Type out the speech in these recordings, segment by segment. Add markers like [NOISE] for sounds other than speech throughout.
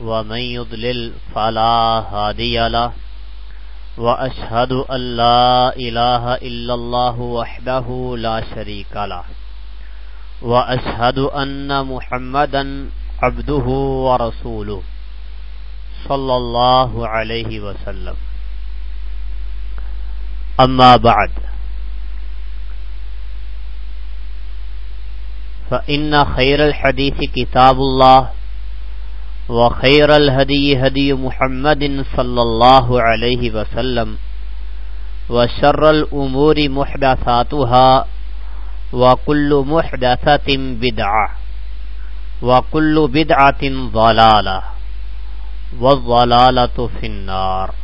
ومن يضلل فلا هادي له وأشهد أن لا إله إلا الله وحده لا شريك له وأشهد أن محمدا عبده ورسوله صلى الله عليه وسلم. أما بعد، فإن خير الحديث كتاب الله وخير الهدي هدي محمد صلى الله عليه وسلم وشر الأمور محدثاتها وكل محدثة بدعة وكل بدعة ضلالة والضلالة في النار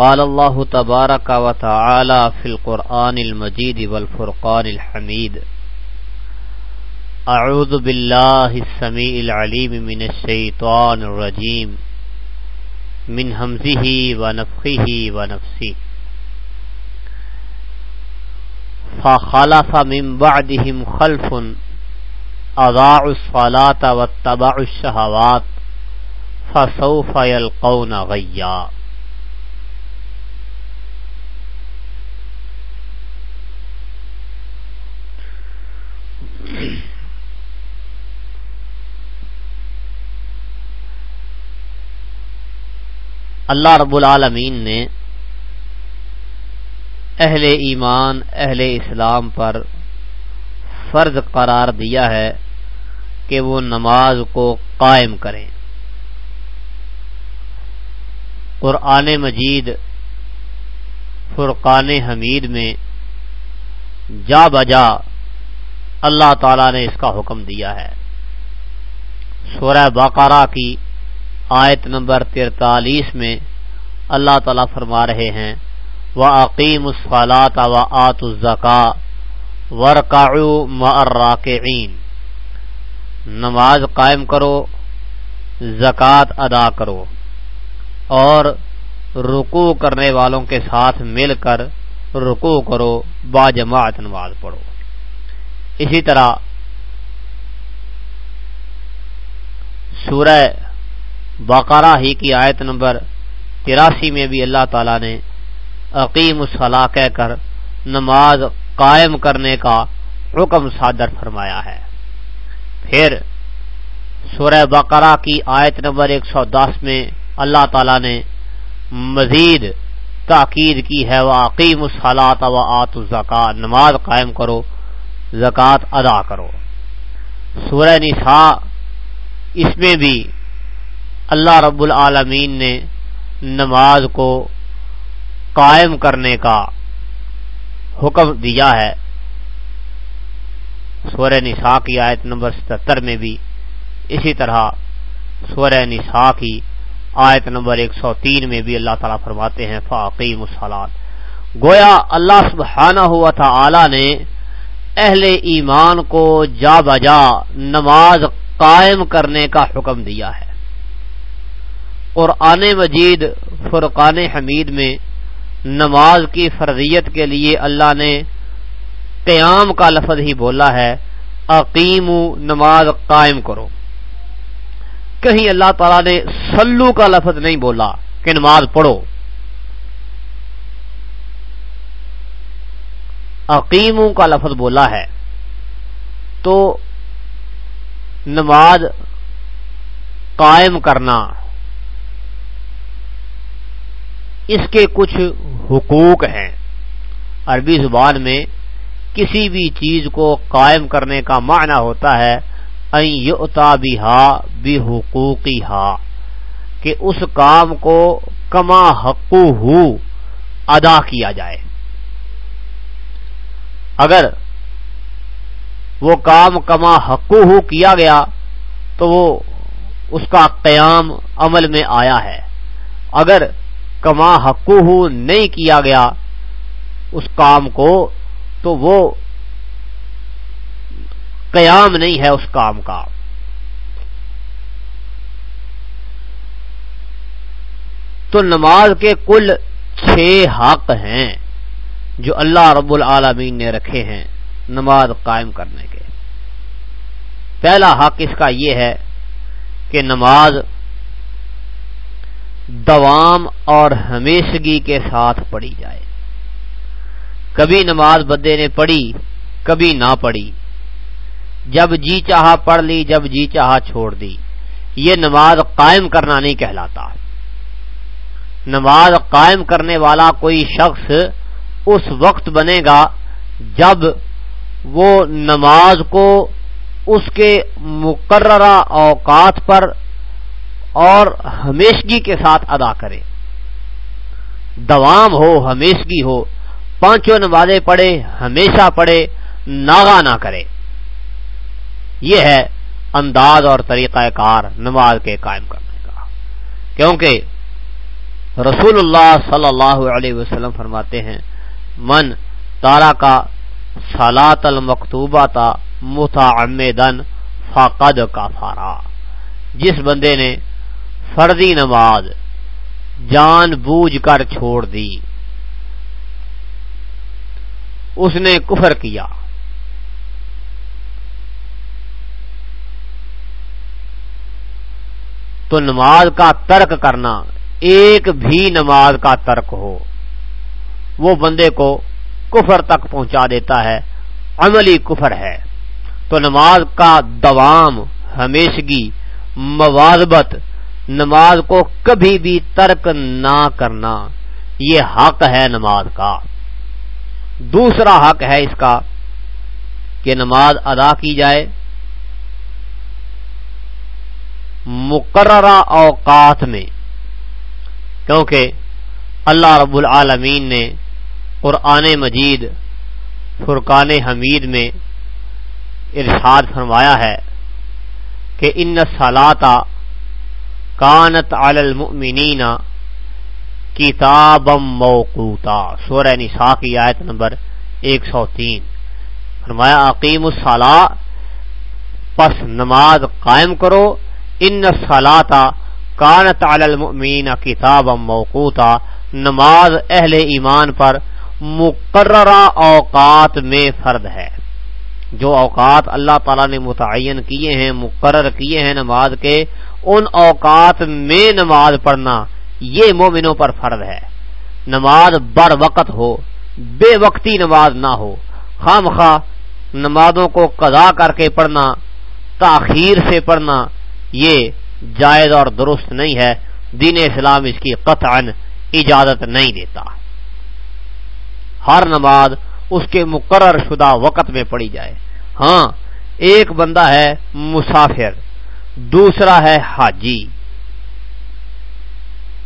قال الله تبارك وتعالى في القرآن المجيد والفرقان الحميد أعوذ بالله السميع العليم من الشيطان الرجيم من همزه ونفخه ونفسه فخلف من بعدهم خلف أضاعوا الصلاة واتبعوا الشهوات فسوف يلقون غيّا. اللہ رب العالمین نے اہل ایمان، اہل اسلام پر فرض قرار دیا ہے کہ وہ نماز کو قائم کریں۔ قرآن مجید، فرقان حمید میں جا بجا اللہ تعالی نے اس کا حکم دیا ہے۔ سورہ بقرہ کی آیت نمبر ترتالیس میں اللہ تعالیٰ فرما رہے ہیں و عقیم الصلاط و آت الزکا ورقا نماز قائم کرو، زکوٰۃ ادا کرو اور رکو کرنے والوں کے ساتھ مل کر رکو کرو، با جماعت نماز پڑھو۔ اسی طرح سورہ بقرہ ہی کی آیت نمبر تراسی میں بھی اللہ تعالی نے عقیم الصلاح کہہ کر نماز قائم کرنے کا حکم صادر فرمایا ہے۔ پھر سورہ بقرہ کی آیت نمبر ایک سو دس میں اللہ تعالی نے مزید تاکید کی ہے وہ عقیم الصلاط و آت الزکا نماز قائم کرو زکوٰۃ ادا کرو۔ سورہ نساء، اس میں بھی اللہ رب العالمین نے نماز کو قائم کرنے کا حکم دیا ہے۔ سورہ نساء کی آیت نمبر ستر میں بھی اسی طرح سورہ نساء کی آیت نمبر ایک سو تین میں بھی اللہ تعالیٰ فرماتے ہیں فاقی مسالات گویا اللہ سبحانہ ہوا تھا نے اہل ایمان کو جا بجا نماز قائم کرنے کا حکم دیا ہے۔ قرآن مجید فرقان حمید میں نماز کی فرضیت کے لیے اللہ نے قیام کا لفظ ہی بولا ہے عقیم نماز قائم کرو۔ کہیں اللہ تعالی نے سلو کا لفظ نہیں بولا کہ نماز پڑھو۔ عقیم کا لفظ بولا ہے تو نماز قائم کرنا اس کے کچھ حقوق ہیں۔ عربی زبان میں کسی بھی چیز کو قائم کرنے کا معنی ہوتا ہے بھی حقوقی ہا کہ اس کام کو کما حقو ہو ادا کیا جائے۔ اگر وہ کام کما حقو ہو کیا گیا تو وہ اس کا قیام عمل میں آیا ہے۔ اگر کما حقوہ نہیں کیا گیا اس کام کو تو وہ قیام نہیں ہے اس کام کا۔ تو نماز کے کل چھ حق ہیں۔ جو اللہ رب العالمین نے رکھے ہیں نماز قائم کرنے کے۔ پہلا حق اس کا یہ ہے کہ نماز دوام اور ہمیشگی کے ساتھ پڑھی جائے۔ کبھی نماز بدے نے پڑھی، کبھی نہ پڑھی۔ جب جی چاہا پڑھ لی، جب جی چاہا چھوڑ دی۔ یہ نماز قائم کرنا نہیں کہلاتا۔ نماز قائم کرنے والا کوئی شخص اس وقت بنے گا جب وہ نماز کو اس کے مقررہ اوقات پر اور ہمیشگی کے ساتھ ادا کرے۔ دوام ہو، ہمیشگی ہو، پانچوں نمازیں پڑھے، ہمیشہ پڑھے ناغا نہ کرے۔ یہ ہے انداز اور طریقہ کار نماز کے قائم کرنے کا۔ کیونکہ رسول اللہ صلی اللہ علیہ وسلم فرماتے ہیں من تارا کا سالات المکتوبہ تا متعمدن فقد کا فارا جس بندے نے فردی نماز جان بوجھ کر چھوڑ دی، اس نے کفر کیا۔ تو نماز کا ترک کرنا، ایک بھی نماز کا ترک ہو۔ وہ بندے کو کفر تک پہنچا دیتا ہے، عملی کفر ہے۔ تو نماز کا دوام، ہمیشگی، مواظبت، نماز کو کبھی بھی ترک نہ کرنا، یہ حق ہے نماز کا۔ دوسرا حق ہے اس کا کہ نماز ادا کی جائے۔ مقررہ اوقات میں، کیونکہ اللہ رب العالمین نے قرآن مجید، فرقان حمید میں ارشاد فرمایا ہے کہ ان سلاتا کانت المؤمنین کتاب موقوتا۔ سورہ نساء کی آیت نمبر ایک سو تین۔ فرمایا عقیم الصلاح پس نماز قائم کرو۔ ان سلاتا کانت المؤمنین کتاب موقوتا۔ نماز اہل ایمان پر مقررہ اوقات میں فرد ہے۔ جو اوقات اللہ تعالی نے متعین کیے ہیں، مقرر کیے ہیں نماز کے، ان اوقات میں نماز پڑھنا یہ مومنوں پر فرد ہے۔ نماز بر وقت ہو، بے وقتی نماز نہ ہو۔ خام خواہ نمازوں کو قضا کر کے پڑھنا، تاخیر سے پڑھنا، یہ جائز اور درست نہیں ہے۔ دین اسلام اس کی قطعا اجازت نہیں دیتا۔ ہر نماز اس کے مقرر شدہ وقت میں پڑھی جائے۔ ہاں ایک بندہ ہے مسافر، دوسرا ہے حاجی۔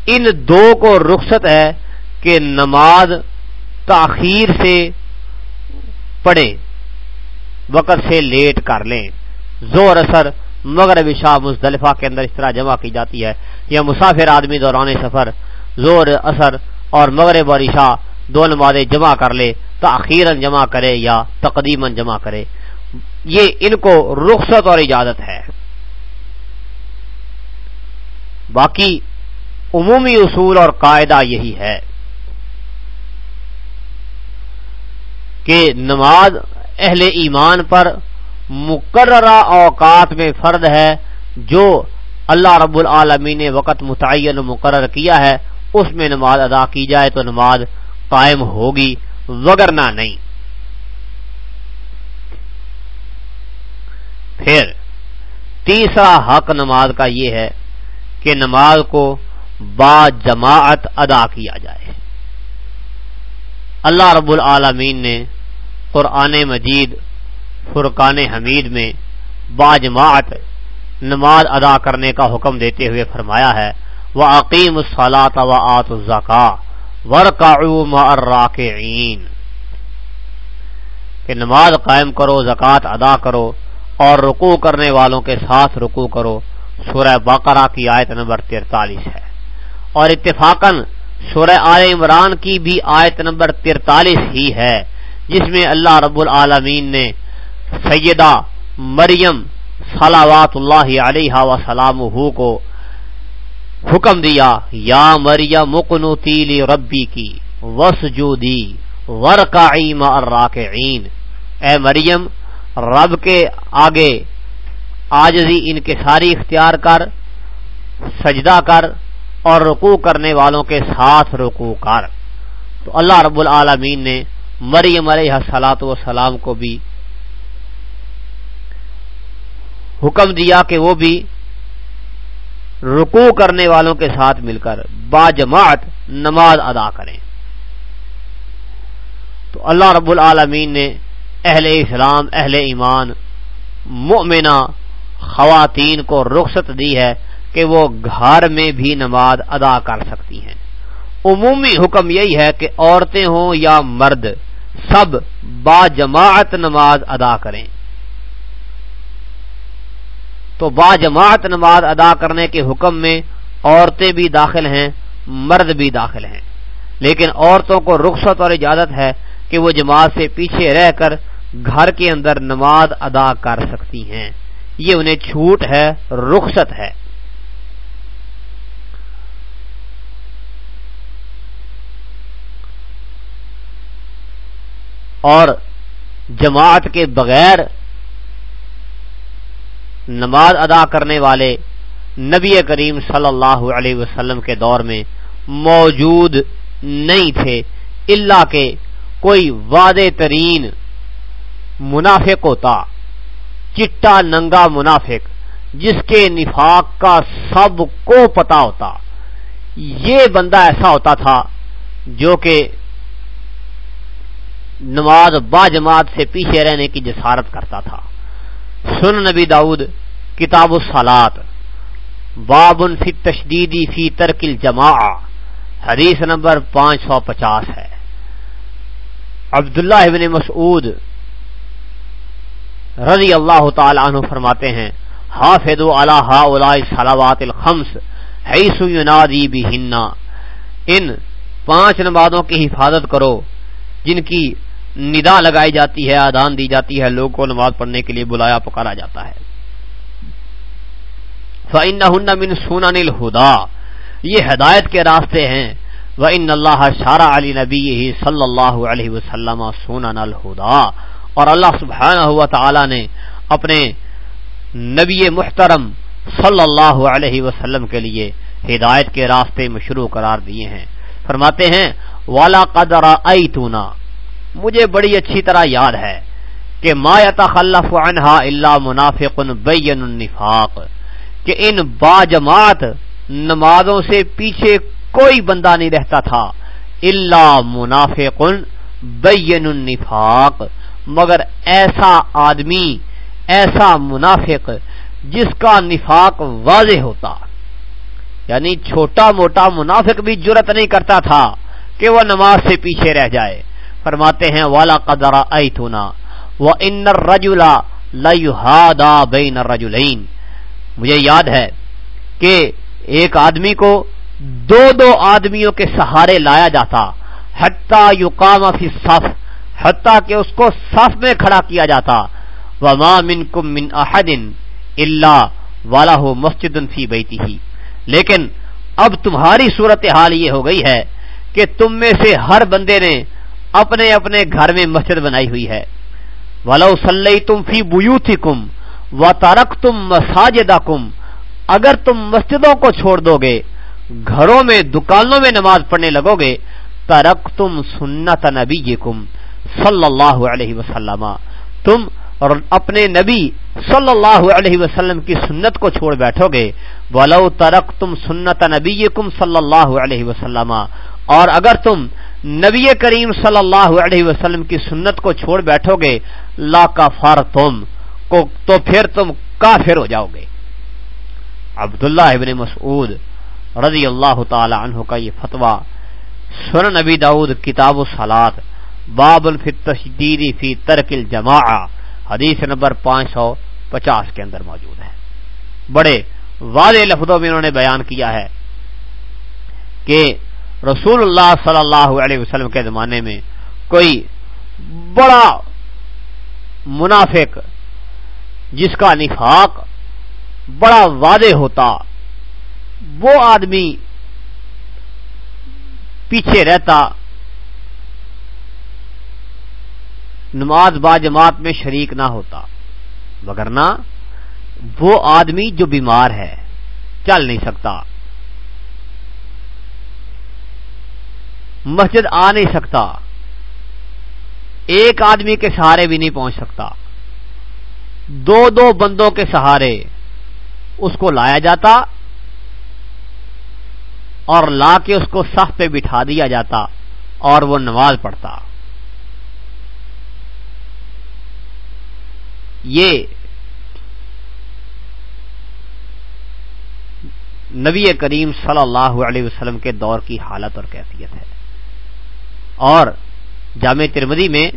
ان دو کو رخصت ہے کہ نماز تاخیر سے پڑھیں، وقت سے لیٹ کر لیں۔ زور اثر مغرب شاہ مزدلفہ کے اندر اس طرح جمع کی جاتی ہے۔ یا مسافر آدمی دوران سفر زور اثر اور مغرب اور عشاء دو نمازیں جمع کر لے تاخیر جمع کرے یا تقدیم جمع کرے۔ یہ ان کو رخصت اور اجازت ہے۔ باقی عمومی اصول اور قاعدہ یہی ہے کہ نماز اہل ایمان پر مقررہ اوقات میں فرد ہے، جو اللہ رب العالمین نے وقت متعین مقرر کیا ہے، اس میں نماز ادا کی جائے تو نماز قائم ہوگی وگرنا نہیں۔ پھر تیسرا حق نماز کا یہ ہے کہ نماز کو با جماعت ادا کیا جائے۔ اللہ رب العالمین نے قرآن مجید، فرقان حمید میں با جماعت نماز ادا کرنے کا حکم دیتے ہوئے فرمایا ہے وہ عقیم الصلاۃ و آت الزکا ورکاعین کہ نماز قائم کرو، زکوٰۃ ادا کرو اور رکوع کرنے والوں کے ساتھ رکوع کرو۔ سورہ بقرہ کی آیت نمبر ترتالیس ہے۔ اور اتفاقاً سورہ آل عمران کی بھی آیت نمبر ترتالیس ہی ہے، جس میں اللہ رب العالمین نے سیدہ مریم صلاوات اللہ علیہ وسلام کو حکم دیا، یا مریم مکنو تیلی ربی کی وس جو دی مع الراکعین۔ اے مریم، رب کے آگے آجزی ان کے ساری اختیار کر، سجدہ کر اور رکوع کرنے والوں کے ساتھ رکوع کر۔ تو اللہ رب العالمین نے مریم علیہ سلاۃ وسلام کو بھی حکم دیا کہ وہ بھی رکوع کرنے والوں کے ساتھ مل کر با جماعت نماز ادا کریں۔ تو اللہ رب العالمین نے اہل اسلام، اہل ایمان، مؤمنہ خواتین کو رخصت دی ہے کہ وہ گھر میں بھی نماز ادا کر سکتی ہیں۔ عمومی حکم یہی ہے کہ عورتیں ہوں یا مرد، سب با جماعت نماز ادا کریں۔ تو با جماعت نماز ادا کرنے کے حکم میں عورتیں بھی داخل ہیں، مرد بھی داخل ہیں۔ لیکن عورتوں کو رخصت اور اجازت ہے کہ وہ جماعت سے پیچھے رہ کر گھر کے اندر نماز ادا کر سکتی ہیں۔ یہ انہیں چھوٹ ہے، رخصت ہے۔ اور جماعت کے بغیر نماز ادا کرنے والے نبی کریم صلی اللہ علیہ وسلم کے دور میں موجود نہیں تھے اللہ کے کوئی وعدے ترین منافق ہوتا، چٹا ننگا منافق، جس کے نفاق کا سب کو پتا ہوتا۔ یہ بندہ ایسا ہوتا تھا جو کہ نماز با جماعت سے پیچھے رہنے کی جسارت کرتا تھا۔ سن نبی داؤد، کتاب السلات باب فی تشدیدی فی ترکل جماع حدیث نمبر پانچ سو پچاس ہے۔ عبداللہ ابن مسعود رضی اللہ تعالی عنہ فرماتے ہیں حافظ علی ہؤلاء الصلوات الخمس، حیث ینادی بہن، ان پانچ نمازوں کی حفاظت کرو، جن کی ندا لگائی جاتی ہے آدان دی جاتی ہے لوگ کو نماز پڑھنے کے لیے بلایا، پکارا جاتا ہے۔ فَإِنَّهُنَّ مِن سُنَنِ الْهُدَى۔ یہ ہدایت کے راستے ہیں۔ وَإِنَّ اللَّهَ شَرَعَ لِنَبِيِّهِ صلی اللہ علیہ وسلم سُنَنَ الْهُدَى۔ اور اللہ سبحانہ و تعالی نے اپنے نبی محترم صلی اللہ علیہ وسلم کے لیے ہدایت کے راستے مشروع قرار دیے ہیں۔ فرماتے ہیں والا قدر ایتونا مجھے بڑی اچھی طرح یاد ہے کہ ما يتخلف عنها الا منافق بین النفاق کہ ان با جماعت نمازوں سے پیچھے کوئی بندہ نہیں رہتا تھا الا منافق بین النفاق۔ مگر ایسا آدمی، ایسا منافق جس کا نفاق واضح ہوتا یعنی چھوٹا موٹا منافق بھی جرت نہیں کرتا تھا کہ وہ نماز سے پیچھے رہ جائے۔ فرماتے ہیں، والا قدرا ایتھونا وہ ان رجولا لہادا بین رجولین مجھے یاد ہے کہ ایک آدمی کو دو دو آدمیوں کے سہارے لایا جاتا، حتیٰ یقام فی صف حتیٰ کہ اس کو صف میں کھڑا کیا جاتا وما منکم من احد الا والا ہو مسجد فی بیتی ہی لیکن اب تمہاری صورتحال یہ ہو گئی ہے کہ تم میں سے ہر بندے نے اپنے اپنے گھر میں مسجد بنائی ہوئی ہے۔ ولو سلئی تم فی بو تھی کم و تارک تم مساجد اگر تم مسجدوں کو چھوڑ دو گے گھروں میں، دکانوں میں نماز پڑھنے لگو گے ترک تم سنت نبی کم صلی اللہ علیہ وسلم۔ تم اور اپنے نبی صلی اللہ علیہ وسلم کی سنت کو چھوڑ بیٹھو گے ولو ترک تم سنت نبی کم صلی اللہ علیہ وسلم۔ اور اگر تم نبی کریم صلی اللہ علیہ وسلم کی سنت کو چھوڑ بیٹھو گے لا کافار تم، کو تو پھر تم کافر ہو جاؤ گے عبداللہ ابن مسعود رضی اللہ تعالی عنہ کا یہ فتویٰ سن نبی داود کتاب و سلاد باب الفی تشدیدی فی ترک الجماع حدیث نمبر پانچ سو پچاس کے اندر موجود ہے۔ بڑے واضح لفظوں میں انہوں نے بیان کیا ہے کہ رسول اللہ صلی اللہ علیہ وسلم کے زمانے میں کوئی بڑا منافق جس کا نفاق بڑا واضح ہوتا، وہ آدمی پیچھے رہتا، نماز با جماعت میں شریک نہ ہوتا۔ مگر نہ، وہ آدمی جو بیمار ہے، چل نہیں سکتا۔ مسجد آ نہیں سکتا۔ ایک آدمی کے سہارے بھی نہیں پہنچ سکتا۔ دو دو بندوں کے سہارے اس کو لایا جاتا اور لا کے اس کو صف پہ بٹھا دیا جاتا اور وہ نماز پڑھتا۔ یہ نبی کریم صلی اللہ علیہ وسلم کے دور کی حالت اور کیفیت ہے۔ اور جامع ترمدی میں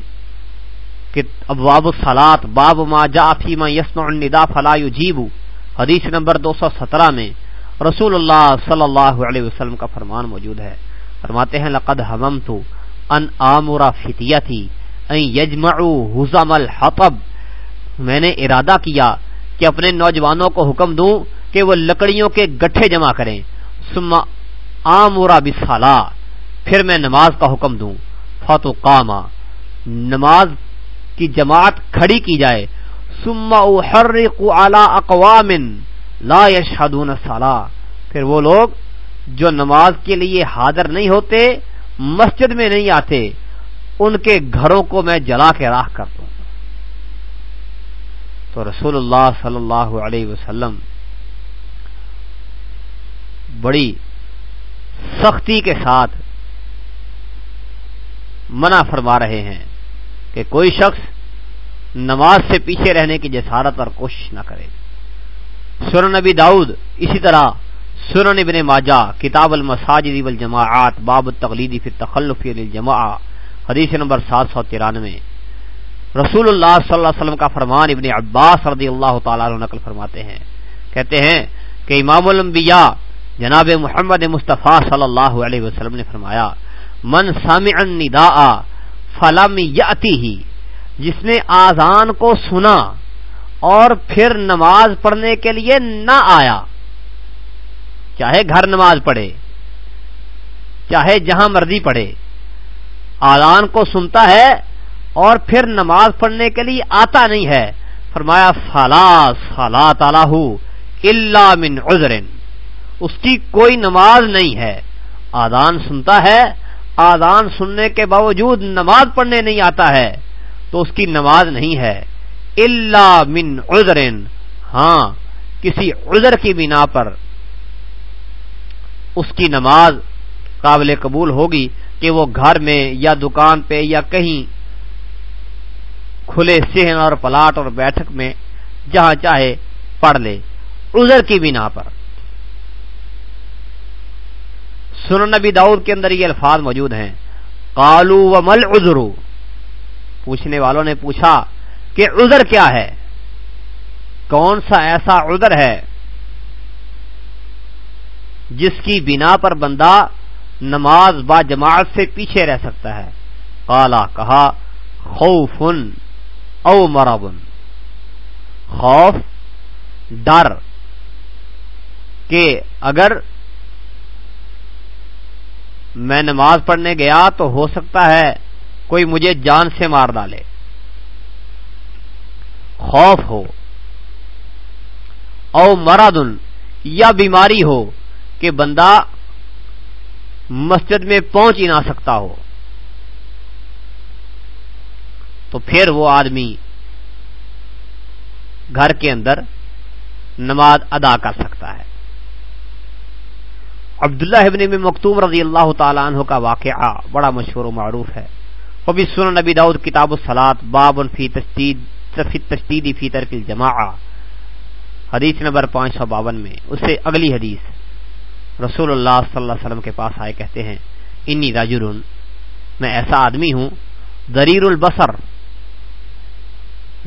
کہ ابواب الصلاط باب ما جا فیما یسمع الندا فلا یجیب، حدیث نمبر دو سو سترہ میں رسول اللہ صلی اللہ علیہ وسلم کا فرمان موجود ہے۔ فرماتے ہیں، لقد حممت ان آمرا فتیتی ان یجمعو حزم الحطب۔ میں نے ارادہ کیا کہ اپنے نوجوانوں کو حکم دوں کہ وہ لکڑیوں کے گٹھے جمع کریں۔ سما آمرا بسالہ پھر میں نماز کا حکم دوں۔ فاتو کاما نماز کی جماعت کھڑی کی جائے۔ سما اقوام لا یشہدون سالہ پھر وہ لوگ جو نماز کے لیے حاضر نہیں ہوتے، مسجد میں نہیں آتے، ان کے گھروں کو میں جلا کے راہ کر دوں۔ تو رسول اللہ صلی اللہ علیہ وسلم بڑی سختی کے ساتھ منع فرما رہے ہیں کہ کوئی شخص نماز سے پیچھے رہنے کی جسارت اور کوشش نہ کرے۔ سورن نبی داؤد اسی طرح سورن ابن ماجہ، کتاب المساجد والجماعات، باب التقلیدی فی التخلف للجماع حدیث نمبر سات سو ترانوے۔ رسول اللہ صلی اللہ علیہ وسلم کا فرمان ابن عباس رضی اللہ تعالیٰ عنہ نقل فرماتے ہیں۔ کہتے ہیں کہ امام الانبیاء جناب محمد مصطفیٰ صلی اللہ علیہ وسلم نے فرمایا من سامع النداء فلم یاتی ہی جس نے آزان کو سنا اور پھر نماز پڑھنے کے لیے نہ آیا۔ چاہے گھر نماز پڑھے، چاہے جہاں مرضی پڑھے آزان کو سنتا ہے اور پھر نماز پڑھنے کے لیے آتا نہیں ہے۔ فرمایا، فلا فلا تعالی اللہ من عذر۔ اس کی کوئی نماز نہیں ہے۔ آدان سنتا ہے آدان سننے کے باوجود نماز پڑھنے نہیں آتا ہے، تو اس کی نماز نہیں ہے۔ اللہ من عذر ہاں کسی عذر کی بنا پر اس کی نماز قابل قبول ہوگی کہ وہ گھر میں یا دکان پہ یا کہیں کھلے سہن اور پلاٹ اور بیٹھک میں جہاں چاہے پڑھ لے۔ عذر کی بنا پر۔ سن نبی داؤد کے اندر یہ الفاظ موجود ہیں۔ کالو و مل ازرو پوچھنے والوں نے پوچھا کہ عذر کیا ہے؟ کون سا ایسا عذر ہے جس کی بنا پر بندہ نماز با جماعت سے پیچھے رہ سکتا ہے؟ کالا کہا، خوفن او مرابن خوف، ڈر کہ اگر میں نماز پڑھنے گیا تو ہو سکتا ہے کوئی مجھے جان سے مار ڈالے۔ خوف ہو او مرادن یا بیماری ہو کہ بندہ مسجد میں پہنچ ہی نہ سکتا ہو۔ تو پھر وہ آدمی گھر کے اندر نماز ادا کر سکتا ہے۔ عبداللہ ابن میں مکتوم رضی اللہ تعالیٰ عنہ کا واقعہ بڑا مشہور و معروف ہے۔ وہ بھی سن نبی داؤد کتاب السلاد باب فی تشدید، فی ترک الجماع حدیث نمبر پانچ سو باون میں، اس سے اگلی حدیث۔ رسول اللہ صلی اللہ علیہ وسلم کے پاس آئے، کہتے ہیں، انی راجر میں ایسا آدمی ہوں دریر البصر۔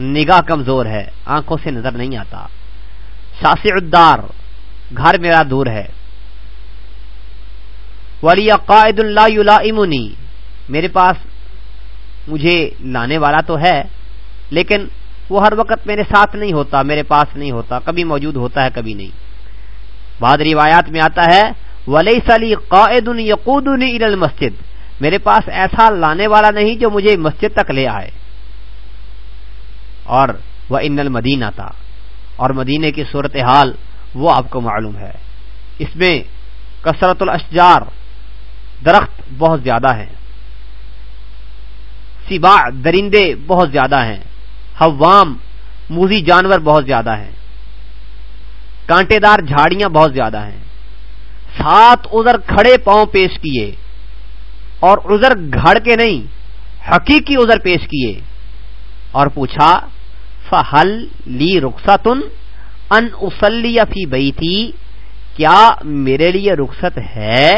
نگاہ کمزور ہے، آنکھوں سے نظر نہیں آتا۔ شاسی الدار، گھر میرا دور ہے۔ ولی قائد اللہ امنی میرے پاس مجھے لانے والا تو ہے، لیکن وہ ہر وقت میرے ساتھ نہیں ہوتا، میرے پاس نہیں ہوتا، کبھی موجود ہوتا ہے، کبھی نہیں۔ بعد روایات میں آتا ہے ولی سلی قائد یقود مسجد میرے پاس ایسا لانے والا نہیں جو مجھے مسجد تک لے آئے۔ اور وہ ان المدینہ تھا اور مدینے کی صورتحال وہ آپ کو معلوم ہے۔ اس میں کثرت الاشجار درخت بہت زیادہ ہیں۔ سبا درندے بہت زیادہ ہیں۔ حوام، موزی جانور بہت زیادہ ہیں۔ کانٹے دار جھاڑیاں بہت زیادہ ہیں۔ سات ازر کھڑے پاؤں پیش کیے۔ اور ازر گھڑ کے نہیں، حقیقی ازر پیش کیے۔ اور پوچھا، فہل لی رخصتن ان اسلی فی بئی تھی کیا میرے لیے رخصت ہے؟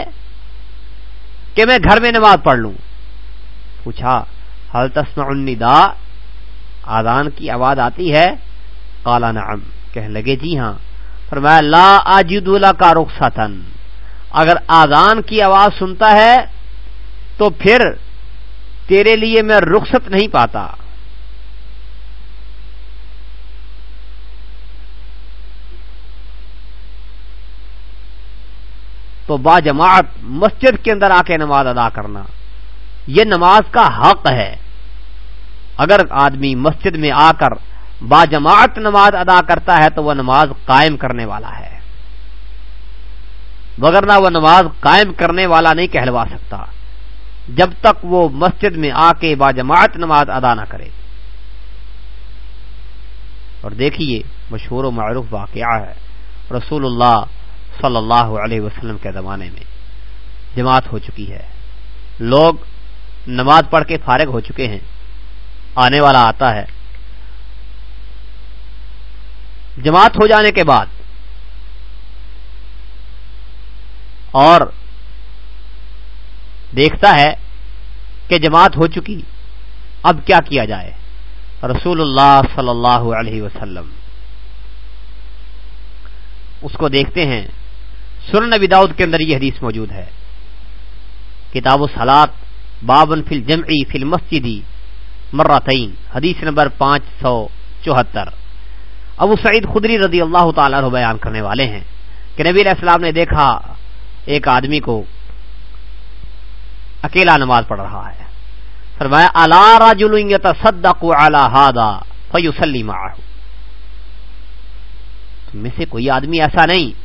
کہ میں گھر میں نماز پڑھ لوں۔ پوچھا حل تسمع الندا آدان کی آواز آتی ہے؟ کالا نعم۔ کہنے لگے جی ہاں۔ فرمایا، لا آجد کا رخصتن اگر آزان کی آواز سنتا ہے، تو پھر تیرے لیے میں رخصت نہیں پاتا۔ تو با جماعت مسجد کے اندر آ کے نماز ادا کرنا، یہ نماز کا حق ہے۔ اگر آدمی مسجد میں آ کر با جماعت نماز ادا کرتا ہے تو وہ نماز قائم کرنے والا ہے۔ مگر نہ وہ نماز قائم کرنے والا نہیں کہلوا سکتا۔ جب تک وہ مسجد میں آ کے با جماعت نماز ادا نہ کرے۔ اور دیکھیے، مشہور و معروف واقعہ ہے۔ رسول اللہ صلی اللہ علیہ وسلم کے زمانے میں جماعت ہو چکی ہے۔ لوگ نماز پڑھ کے فارغ ہو چکے ہیں۔ آنے والا آتا ہے۔ جماعت ہو جانے کے بعد اور دیکھتا ہے کہ جماعت ہو چکی۔ اب کیا کیا جائے؟ رسول اللہ صلی اللہ علیہ وسلم۔ اس کو دیکھتے ہیں۔ سن نبی داؤد کے اندر یہ حدیث موجود ہے۔ کتاب و سلاد بابن فل جمعی فل مسجدی مرتعین حدیث نمبر پانچ سو چوہتر۔ ابو سعید خدری رضی اللہ تعالیٰ عنہ بیان کرنے والے ہیں کہ نبی علیہ السلام نے دیکھا ایک آدمی کو اکیلا نماز پڑھ رہا ہے۔ فرمایا، الا راجل يتصدق على هذا فيصلي معه تم میں سے کوئی آدمی ایسا نہیں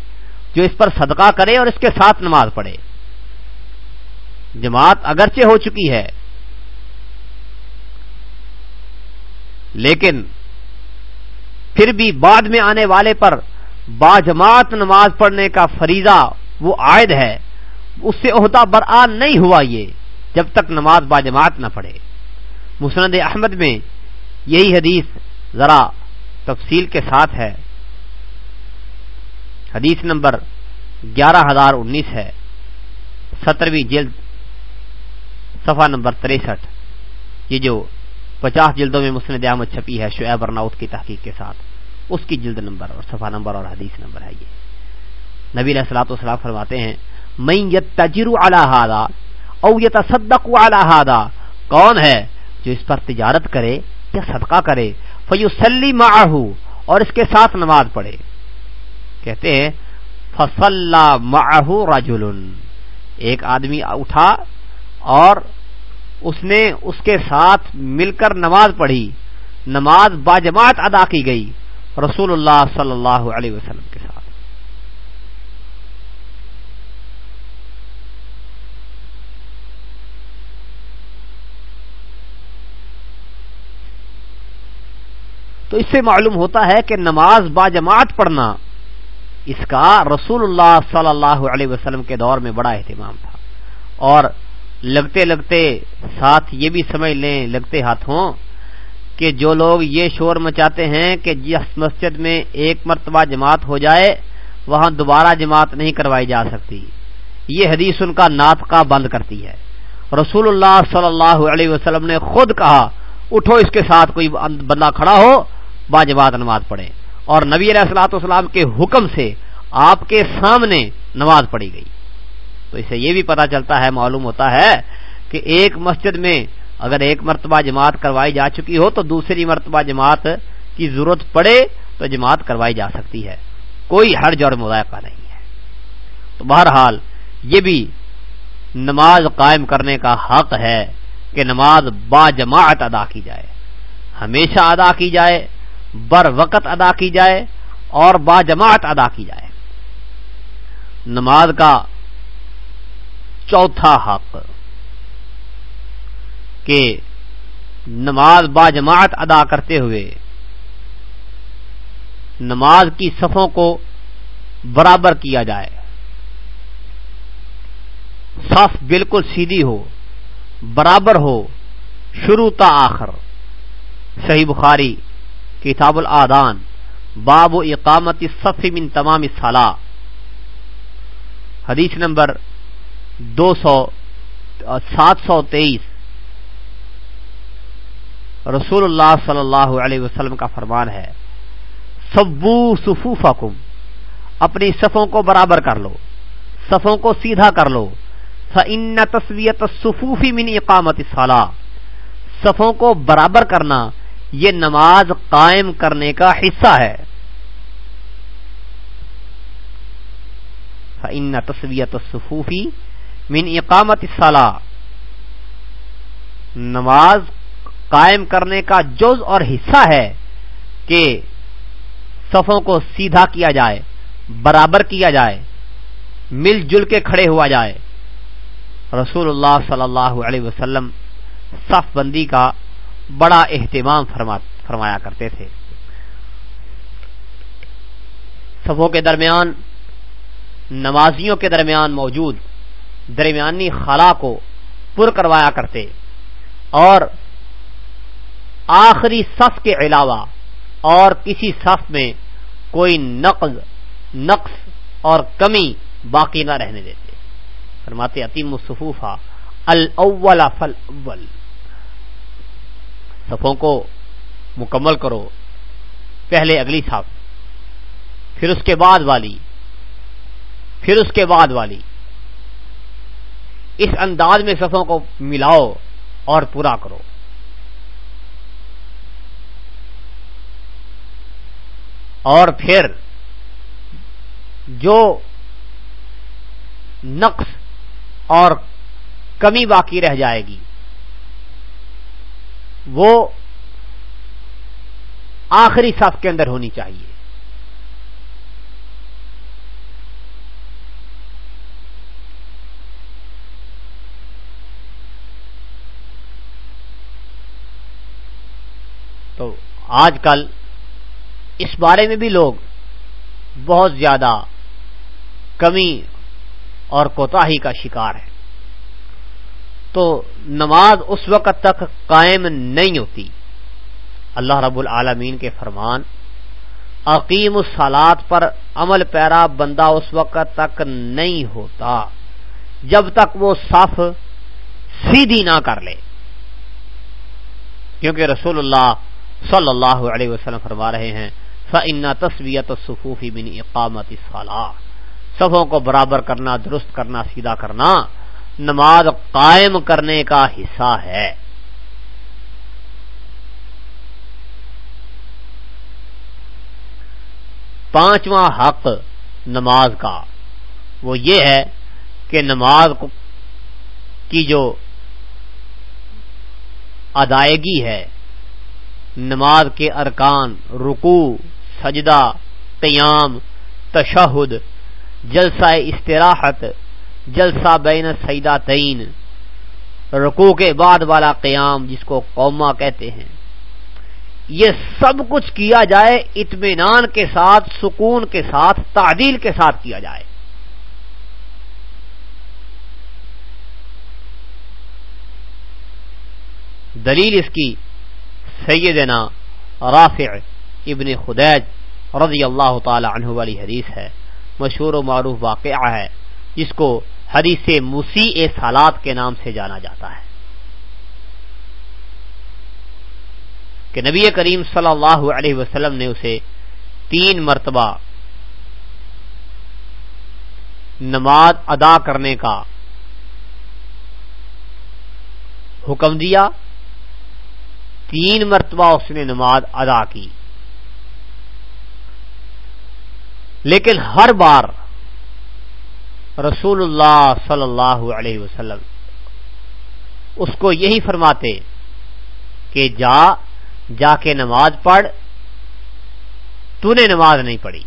جو اس پر صدقہ کرے اور اس کے ساتھ نماز پڑھے۔ جماعت اگرچہ ہو چکی ہے، لیکن پھر بھی بعد میں آنے والے پر با جماعت نماز پڑھنے کا فریضہ وہ عائد ہے۔ اس سے عہدہ برآن نہیں ہوا یہ جب تک نماز با جماعت نہ پڑھے۔ مسند احمد میں یہی حدیث ذرا تفصیل کے ساتھ ہے۔ حدیث نمبر گیارہ ہزار انیس ہے، سترویں جلد، صفحہ نمبر تریسٹھ۔ یہ جو پچاس جلدوں میں مسند احمد چھپی ہے، شعیب برناؤت کی تحقیق کے ساتھ، اس کی جلد نمبر اور صفحہ نمبر اور حدیث نمبر ہے یہ۔ نبی علیہ السلاط وسلام فرماتے ہیں میں تجر اعلیٰ او یہ تصدق اعلیٰ کون ہے جو اس پر تجارت کرے یا صدقہ کرے فیوسلی معاہو اور اس کے ساتھ نماز پڑھے۔ کہتے ہیں فصل معاہو رجل۔ ایک آدمی اٹھا اور اس نے اس کے ساتھ مل کر نماز پڑھی۔ نماز باجماعت ادا کی گئی رسول اللہ صلی اللہ علیہ وسلم کے ساتھ۔ تو اس سے معلوم ہوتا ہے کہ نماز با جماعت پڑھنا اس کا رسول اللہ صلی اللہ علیہ وسلم کے دور میں بڑا اہتمام تھا۔ اور لگتے لگتے ساتھ یہ بھی سمجھ لیں، لگتے ہاتھوں کہ جو لوگ یہ شور مچاتے ہیں کہ جس مسجد میں ایک مرتبہ جماعت ہو جائے، وہاں دوبارہ جماعت نہیں کروائی جا سکتی۔ یہ حدیث ان کا ناطقہ بند کرتی ہے۔ رسول اللہ صلی اللہ علیہ وسلم نے خود کہا، اٹھو اس کے ساتھ کوئی بندہ کھڑا ہو باجماعت نماز پڑھے اور نبی علیہ السلاۃ والسلام کے حکم سے آپ کے سامنے نماز پڑھی گئی۔ تو اسے یہ بھی پتا چلتا ہے، معلوم ہوتا ہے کہ ایک مسجد میں اگر ایک مرتبہ جماعت کروائی جا چکی ہو تو دوسری مرتبہ جماعت کی ضرورت پڑے تو جماعت کروائی جا سکتی ہے۔ کوئی حرج اور مذائقہ نہیں ہے۔ تو بہرحال یہ بھی نماز قائم کرنے کا حق ہے کہ نماز با جماعت ادا کی جائے۔ ہمیشہ ادا کی جائے۔ بر وقت ادا کی جائے اور با جماعت ادا کی جائے۔ نماز کا چوتھا حق کہ نماز با جماعت ادا کرتے ہوئے نماز کی صفوں کو برابر کیا جائے۔ صف بالکل سیدھی ہو، برابر ہو، شروع تا آخر۔ صحیح بخاری کتاب العدان باب و اقامت صف من تمام صلاح حدیث نمبر دو سو سات سو تیئیس. رسول اللہ صلی اللہ علیہ وسلم کا فرمان ہے سبو صفوفکم، اپنی صفوں کو برابر کر لو، صفوں کو سیدھا کر لو، فَإِنَّ تَسْوِيَةَ الصُّفُوفِ مِنْ اِقَامَةِ الصَّلَاةِ، صفوں کو برابر کرنا یہ نماز قائم کرنے کا حصہ ہے۔ فَإِنَّ تَسْوِيَةَ الصُّفُوفِ مِنْ اِقَامَةِ الصَّلَاةِ۔ نماز قائم کرنے کا جز اور حصہ ہے کہ صفوں کو سیدھا کیا جائے، برابر کیا جائے، مل جل کے کھڑے ہوا جائے۔ رسول اللہ صلی اللہ علیہ وسلم صف بندی کا بڑا اہتمام فرمایا کرتے تھے۔ صفوں کے درمیان، نمازیوں کے درمیان موجود درمیانی خلا کو پر کروایا کرتے اور آخری صف کے علاوہ اور کسی صف میں کوئی نقض، نقص اور کمی باقی نہ رہنے دیتے۔ فرماتے عتیم صفوفہ الاول فل اول صفوں کو مکمل کرو۔ پہلے اگلی صف، پھر اس کے بعد والی، پھر اس کے بعد والی۔ اس انداز میں صفوں کو ملاؤ اور پورا کرو۔ اور پھر جو نقص اور کمی باقی رہ جائے گی وہ آخری صف کے اندر ہونی چاہیے۔ تو آج کل اس بارے میں بھی لوگ بہت زیادہ کمی اور کوتاہی کا شکار ہے تو نماز اس وقت تک قائم نہیں ہوتی۔ اللہ رب العالمین کے فرمان عقیم السلاد پر عمل پیرا بندہ اس وقت تک نہیں ہوتا، جب تک وہ صف سیدھی نہ کر لے۔ کیونکہ رسول اللہ صلی اللہ علیہ وسلم فرما رہے ہیں، فَإِنَّ تَسْوِيَةَ الصُّفُوفِ مِنْ إِقَامَةِ الصَّلَاةِ۔ صفوں کو برابر کرنا، درست کرنا، سیدھا کرنا نماز قائم کرنے کا حصہ ہے۔ پانچواں حق نماز کا، وہ یہ ہے کہ نماز کی جو ادائیگی ہے، نماز کے ارکان رکو سجدہ، قیام، تشہد، جلسہ استراحت جلسہ بین سیدہ تعین رکو کے بعد والا قیام جس کو قوما کہتے ہیں۔ یہ سب کچھ کیا جائے، اطمینان کے ساتھ، سکون کے ساتھ، تعدیل کے ساتھ کیا جائے۔ دلیل اس کی سیدنا رافع ابن خدیج رضی اللہ تعالی عنہ والی حدیث ہے۔ مشہور و معروف واقعہ ہے، جس کو حدیث مسیح سالات کے نام سے جانا جاتا ہے۔ کہ نبی کریم صلی اللہ علیہ وسلم نے اسے تین مرتبہ نماز ادا کرنے کا حکم دیا۔ تین مرتبہ اس نے نماز ادا کی۔ لیکن ہر بار رسول اللہ صلی اللہ علیہ وسلم اس کو یہی فرماتے کہ جا جا کے نماز پڑھ، تو نے نماز نہیں پڑھی۔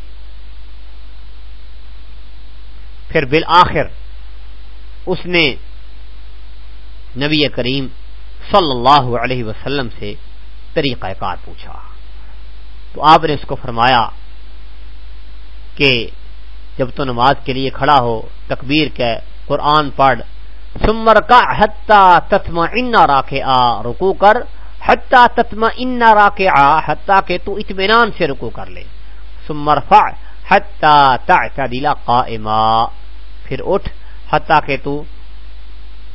پھر بالآخر اس نے نبی کریم صلی اللہ علیہ وسلم سے طریقہ کار پوچھا۔ تو آپ نے اس کو فرمایا کہ جب تو نماز کے لیے کھڑا ہو، تکبیر کے قرآن پڑھ۔ سمر کا حتہ تتما ان راکے آ رکو کر۔ حتہ تتما ان راکے آ حتہ کہ تو اطمینان سے رکو کر لے۔ سمر فا حتہ تعتدل قائما۔ پھر اٹھ۔ حتہ کہ تو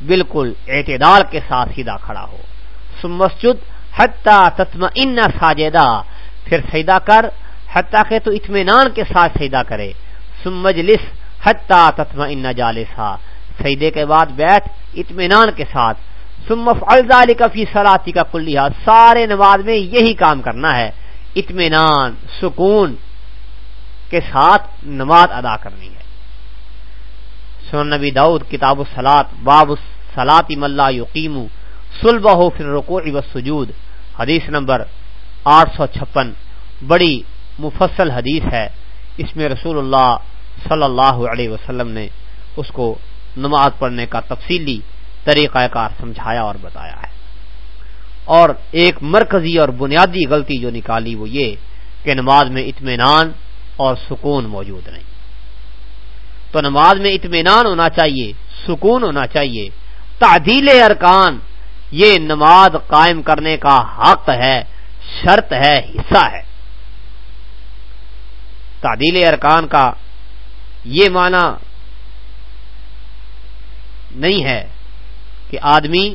بالکل اعتدال کے ساتھ سیدھا کھڑا ہو۔ سمسجد حتہ تتما ان ساجدہ۔ پھر سیدا کر۔ حتیٰ کہ تو اطمینان کے ساتھ سیدا کرے۔ سمجلس حتیٰ تتما ان جالسا۔ سیدے کے بعد بیٹھ اطمینان کے ساتھ۔ سمف الزال فی سلاتی کا کلیہ سارے نماز میں یہی کام کرنا ہے۔ اطمینان، سکون کے ساتھ نماز ادا کرنی ہے۔ سن نبی داؤد، کتاب السلات باب سلاتی ملا یقیم سلبہ فر رکوع و سجود حدیث نمبر آٹھ سو چھپن۔ بڑی مفصل حدیث ہے۔ اس میں رسول اللہ صلی اللہ علیہ وسلم نے اس کو نماز پڑھنے کا تفصیلی طریقہ کار سمجھایا اور بتایا ہے۔ اور ایک مرکزی اور بنیادی غلطی جو نکالی وہ یہ کہ نماز میں اطمینان اور سکون موجود نہیں۔ تو نماز میں اطمینان ہونا چاہیے، سکون ہونا چاہیے۔ تعدیل ارکان، یہ نماز قائم کرنے کا حق ہے، شرط ہے، حصہ ہے۔ تعدیل ارکان کا یہ معنی نہیں ہے کہ آدمی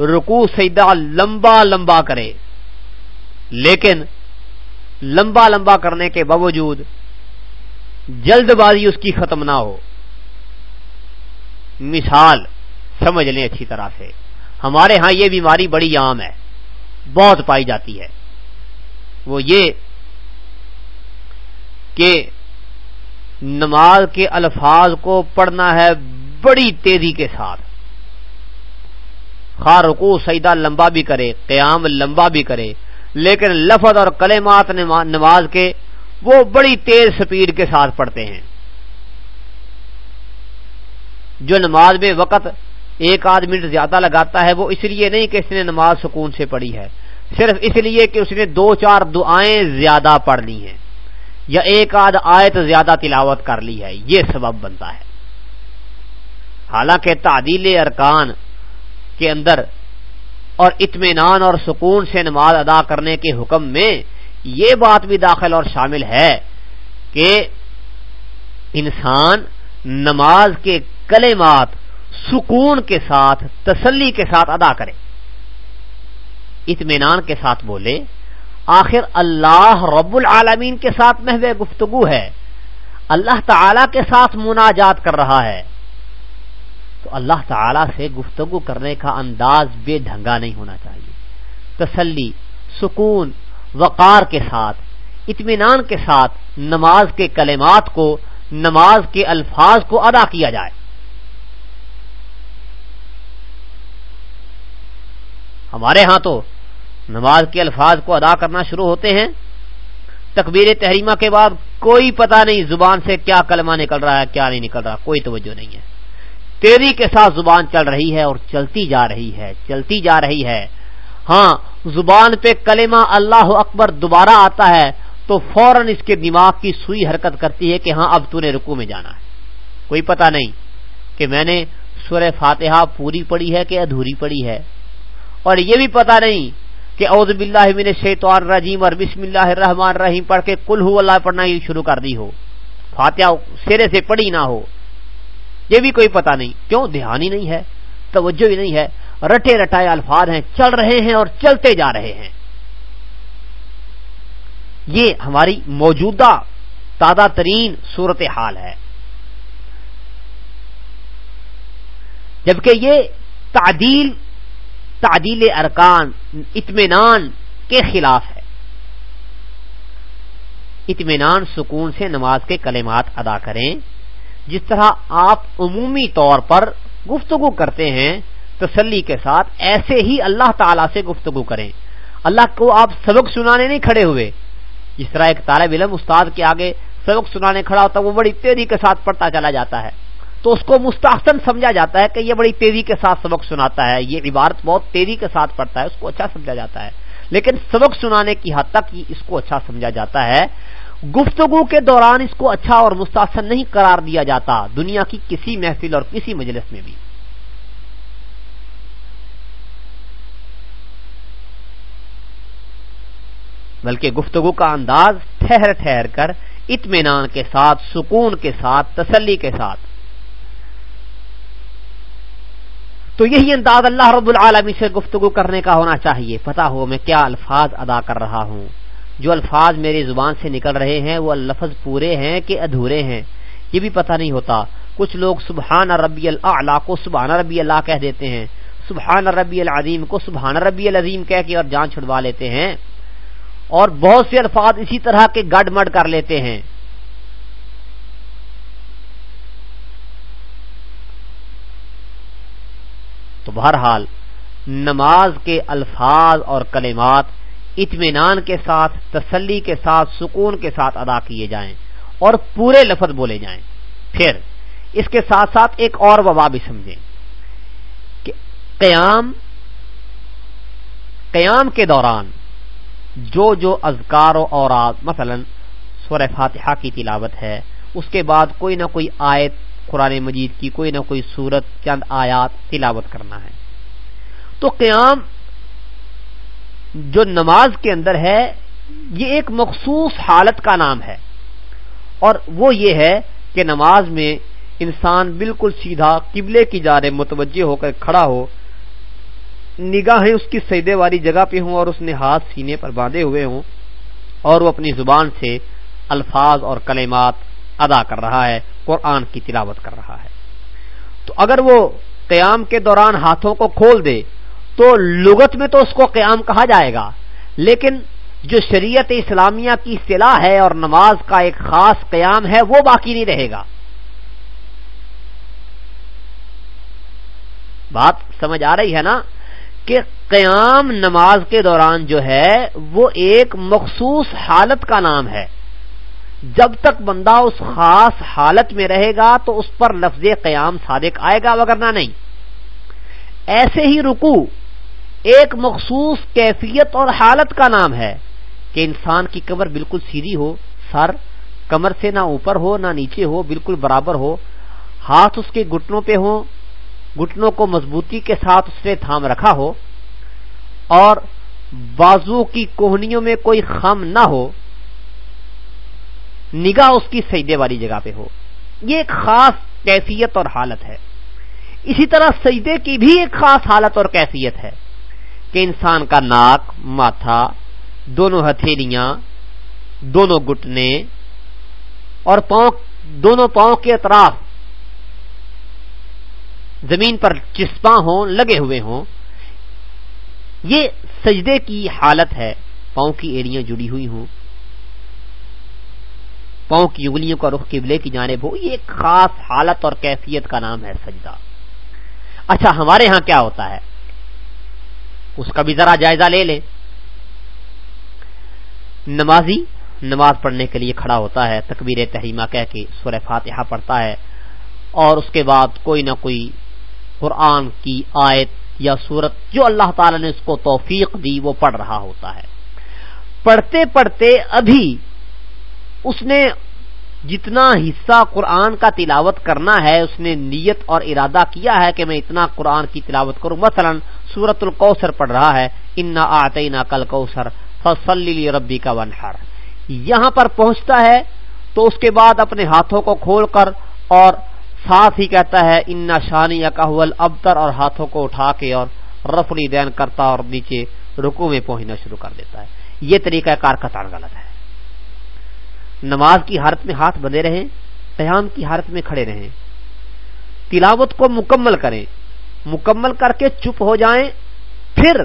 رکو سیدہ لمبا لمبا کرے، لیکن لمبا لمبا کرنے کے باوجود جلد بازی اس کی ختم نہ ہو۔ مثال سمجھ لیں اچھی طرح سے، ہمارے ہاں یہ بیماری بڑی عام ہے، بہت پائی جاتی ہے۔ وہ یہ کہ نماز کے الفاظ کو پڑھنا ہے بڑی تیزی کے ساتھ۔ خواہ رکو سیدہ لمبا بھی کرے، قیام لمبا بھی کرے، لیکن لفظ اور کلمات نماز کے وہ بڑی تیز سپیڈ کے ساتھ پڑھتے ہیں۔ جو نماز میں وقت ایک آدھ منٹ زیادہ لگاتا ہے، وہ اس لیے نہیں کہ اس نے نماز سکون سے پڑھی ہے، صرف اس لیے کہ اس نے دو چار دعائیں زیادہ پڑھ لی ہیں۔ یا ایک آدھ آیت زیادہ تلاوت کر لی ہے، یہ سبب بنتا ہے۔ حالانکہ تعدیل ارکان کے اندر اور اطمینان اور سکون سے نماز ادا کرنے کے حکم میں یہ بات بھی داخل اور شامل ہے کہ انسان نماز کے کلمات سکون کے ساتھ، تسلی کے ساتھ ادا کرے، اطمینان کے ساتھ بولے آخر اللہ رب العالمین کے ساتھ محو گفتگو ہے۔ اللہ تعالی کے ساتھ مناجات کر رہا ہے۔ تو اللہ تعالی سے گفتگو کرنے کا انداز بے ڈھنگا نہیں ہونا چاہیے۔ تسلی، سکون، وقار کے ساتھ، اطمینان کے ساتھ نماز کے کلمات کو، نماز کے الفاظ کو ادا کیا جائے۔ ہمارے ہاں تو نماز کے الفاظ کو ادا کرنا شروع ہوتے ہیں۔ تکبیر تحریمہ کے بعد کوئی پتہ نہیں زبان سے کیا کلمہ نکل رہا ہے، کیا نہیں نکل رہا، کوئی توجہ نہیں ہے۔ تیری کے ساتھ زبان چل رہی ہے اور چلتی جا رہی ہے، چلتی جا رہی ہے۔ ہاں زبان پہ کلمہ اللہ اکبر دوبارہ آتا ہے تو فوراً اس کے دماغ کی سوئی حرکت کرتی ہے کہ ہاں اب تو نے رکو میں جانا ہے۔ کوئی پتہ نہیں کہ میں نے سورہ فاتحہ پوری پڑی ہے کہ ادھوری پڑی ہے۔ اور یہ بھی پتہ نہیں کہ اعوذ باللہ من الشیطان الرجیم اور بسم اللہ الرحمن الرحیم پڑھ کے کل ہو اللہ پڑھنا ہی شروع کر دی ہو۔ فاتحہ سرے سے پڑھی نہ ہو۔ یہ بھی کوئی پتہ نہیں۔ کیوں؟ دھیان ہی نہیں ہے، توجہ ہی نہیں ہے۔ رٹے رٹائے الفاظ ہیں، چل رہے ہیں اور چلتے جا رہے ہیں۔ یہ ہماری موجودہ تازہ ترین صورت حال ہے۔ جبکہ یہ تعدیل تعدیل ارکان، اطمینان کے خلاف ہے۔ اطمینان سکون سے نماز کے کلمات ادا کریں۔ جس طرح آپ عمومی طور پر گفتگو کرتے ہیں، تسلی کے ساتھ ایسے ہی اللہ تعالی سے گفتگو کریں۔ اللہ کو آپ سبق سنانے نہیں کھڑے ہوئے۔ جس طرح ایک طالب علم استاد کے آگے سبق سنانے کھڑا ہوتا ہے، وہ بڑی تیزی کے ساتھ پڑھتا چلا جاتا ہے۔ تو اس کو مستحسن سمجھا جاتا ہے کہ یہ بڑی تیزی کے ساتھ سبق سناتا ہے، یہ عبارت بہت تیزی کے ساتھ پڑھتا ہے، اس کو اچھا سمجھا جاتا ہے۔ لیکن سبق سنانے کی حد تک اس کو اچھا سمجھا جاتا ہے۔ گفتگو کے دوران اس کو اچھا اور مستحسن نہیں قرار دیا جاتا، دنیا کی کسی محفل اور کسی مجلس میں بھی۔ بلکہ گفتگو کا انداز ٹھہر ٹھہر کر، اطمینان کے ساتھ، سکون کے ساتھ، تسلی کے ساتھ۔ تو یہی انداز اللہ رب العالمی سے گفتگو کرنے کا ہونا چاہیے۔ پتا ہو میں کیا الفاظ ادا کر رہا ہوں۔ جو الفاظ میری زبان سے نکل رہے ہیں، وہ لفظ پورے ہیں کہ ادھورے ہیں۔ یہ بھی پتہ نہیں ہوتا۔ کچھ لوگ سبحان ربی اللہ کو سبحان ربی اللہ کہہ دیتے ہیں۔ سبحان ربی العظیم کو سبحان ربی العظیم کہہ کے اور جان چھڑوا لیتے ہیں۔ اور بہت سے الفاظ اسی طرح کے گڈ مڈ کر لیتے ہیں۔ تو بہرحال نماز کے الفاظ اور کلمات اطمینان کے ساتھ، تسلی کے ساتھ، سکون کے ساتھ ادا کیے جائیں اور پورے لفظ بولے جائیں۔ پھر اس کے ساتھ ساتھ ایک اور وبا بھی سمجھیں کہ قیام قیام کے دوران جو جو اذکار و اوراد، مثلا سورہ فاتحہ کی تلاوت ہے، اس کے بعد کوئی نہ کوئی آیت قرآن مجید کی کوئی نہ کوئی صورت، چند آیات تلاوت کرنا ہے۔ تو قیام جو نماز کے اندر ہے، یہ ایک مخصوص حالت کا نام ہے۔ اور وہ یہ ہے کہ نماز میں انسان بالکل سیدھا قبلے کی جارے متوجہ ہو کر کھڑا ہو، نگاہیں اس کی سیدے والی جگہ پہ ہوں اور اس نے ہاتھ سینے پر باندھے ہوئے ہوں، اور وہ اپنی زبان سے الفاظ اور کلمات ادا کر رہا ہے، قرآن کی تلاوت کر رہا ہے۔ تو اگر وہ قیام کے دوران ہاتھوں کو کھول دے، تو لغت میں تو اس کو قیام کہا جائے گا۔ لیکن جو شریعت اسلامیہ کی اصطلاح ہے اور نماز کا ایک خاص قیام ہے، وہ باقی نہیں رہے گا۔ بات سمجھ آ رہی ہے نا؟ کہ قیام نماز کے دوران جو ہے، وہ ایک مخصوص حالت کا نام ہے۔ جب تک بندہ اس خاص حالت میں رہے گا تو اس پر لفظ قیام صادق آئے گا وغیرہ نہیں۔ ایسے ہی رکو ایک مخصوص کیفیت اور حالت کا نام ہے کہ انسان کی کمر بالکل سیدھی ہو، سر کمر سے نہ اوپر ہو، نہ نیچے ہو، بالکل برابر ہو۔ ہاتھ اس کے گٹنوں پہ ہو گٹنوں کو مضبوطی کے ساتھ اس نے تھام رکھا ہو، اور بازو کی کوہنیوں میں کوئی خم نہ ہو۔ نگاہ اس کی سجدے والی جگہ پہ ہو۔ یہ ایک خاص کیفیت اور حالت ہے۔ اسی طرح سجدے کی بھی ایک خاص حالت اور کیفیت ہے کہ انسان کا ناک، ماتھا، دونوں ہتھیلیاں، دونوں گٹنے اور پاؤں، دونوں پاؤں کے اطراف زمین پر چسپاں ہوں، لگے ہوئے ہوں۔ یہ سجدے کی حالت ہے۔ پاؤں کی ایڑیاں جڑی ہوئی ہوں۔ پاؤں کی انگلیوں کا رخ قبلے کی جانب ہو، یہ ایک خاص حالت اور کیفیت کا نام ہے سجدہ۔ اچھا ہمارے ہاں کیا ہوتا ہے؟ اس کا بھی ذرا جائزہ لے لیں۔ نمازی، نماز پڑھنے کے لیے کھڑا ہوتا ہے، تکبیر تحریمہ کہہ کے سورہ فاتحہ پڑھتا ہے، اور اس کے بعد کوئی نہ کوئی قرآن کی آیت یا صورت جو اللہ تعالی نے اس کو توفیق دی، وہ پڑھ رہا ہوتا ہے۔ پڑھتے پڑھتے ابھی اس نے جتنا حصہ قرآن کا تلاوت کرنا ہے، اس نے نیت اور ارادہ کیا ہے کہ میں اتنا قرآن کی تلاوت کروں۔ مثلا سورت القوثر پڑھ رہا ہے، انا آتے کل کوثر فصلی ربی کا ونہر یہاں پر پہنچتا ہے، تو اس کے بعد اپنے ہاتھوں کو کھول کر اور ساتھ ہی کہتا ہے، انا شانی اکول ابتر اور ہاتھوں کو اٹھا کے اور رفلی دین کرتا اور نیچے رکو میں پہنچنا شروع کر دیتا ہے۔ یہ طریقہ کار قطار غلط ہے۔ نماز کی حالت میں ہاتھ بندے رہیں، قیام کی حالت میں کھڑے رہیں۔ تلاوت کو مکمل کریں۔ مکمل کر کے چپ ہو جائیں، پھر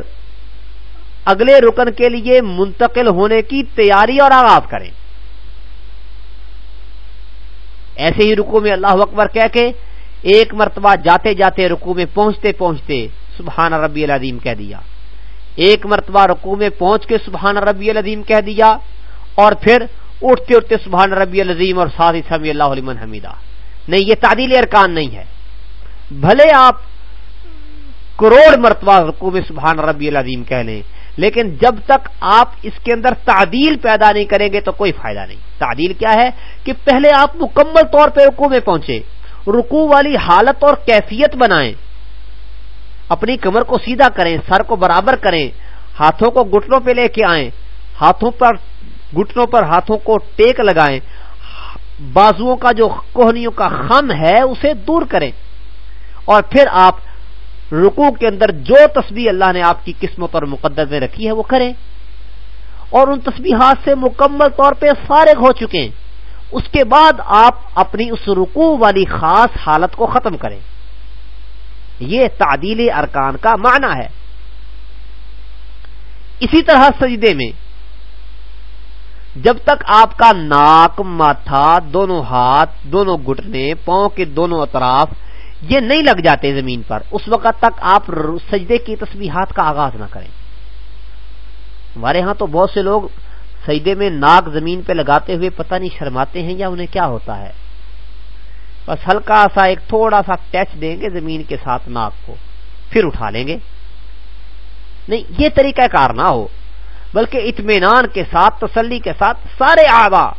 اگلے رکن کے لیے منتقل ہونے کی تیاری اور آغاز کریں۔ ایسے ہی رکو میں اللہ اکبر کہہ کے ایک مرتبہ جاتے جاتے رکو میں پہنچتے پہنچتے سبحان ربی العظیم کہہ دیا۔ ایک مرتبہ رکوع میں پہنچ کے سبحان ربی العظیم کہہ دیا اور پھر اٹھتے اٹھتے سبحان ربی العظیم اور ساتھ ہی سمی اللہ علیہ حمیدہ۔ نہیں، یہ تعدیل ارکان نہیں ہے۔ بھلے آپ کروڑ مرتبہ رکوع میں سبحان ربی العظیم کہہ لیں، لیکن جب تک آپ اس کے اندر تعدیل پیدا نہیں کریں گے تو کوئی فائدہ نہیں۔ تعدیل کیا ہے؟ کہ پہلے آپ مکمل طور پہ رکوع میں پہنچے رکوع والی حالت اور کیفیت بنائیں۔ اپنی کمر کو سیدھا کریں، سر کو برابر کریں، ہاتھوں کو گٹنوں پہ لے کے آئیں، ہاتھوں پر گٹنوں پر ہاتھوں کو ٹیک لگائیں بازو کا جو کوہنیوں کا خم ہے، اسے دور کریں۔ اور پھر آپ رکو کے اندر جو تسبیح اللہ نے آپ کی قسمت اور مقدر میں رکھی ہے، وہ کریں۔ اور ان تسبیحات سے مکمل طور پہ فارغ ہو چکے ہیں اس کے بعد آپ اپنی اس رکو والی خاص حالت کو ختم کریں۔ یہ تعدیل ارکان کا معنی ہے۔ اسی طرح سجدے میں جب تک آپ کا ناک ماتھا دونوں ہاتھ دونوں گٹنے پاؤں کے دونوں اطراف یہ نہیں لگ جاتے زمین پر، اس وقت تک آپ سجدے کی تسبیحات کا آغاز نہ کریں۔ ہمارے ہاں تو بہت سے لوگ سجدے میں ناک زمین پہ لگاتے ہوئے پتہ نہیں شرماتے ہیں یا انہیں کیا ہوتا ہے۔ بس ہلکا سا ایک تھوڑا سا ٹچ دیں گے زمین کے ساتھ ناک کو، پھر اٹھا لیں گے۔ نہیں، یہ طریقہ کار نہ ہو۔ بلکہ اطمینان کے ساتھ، تسلی کے ساتھ سارے آبا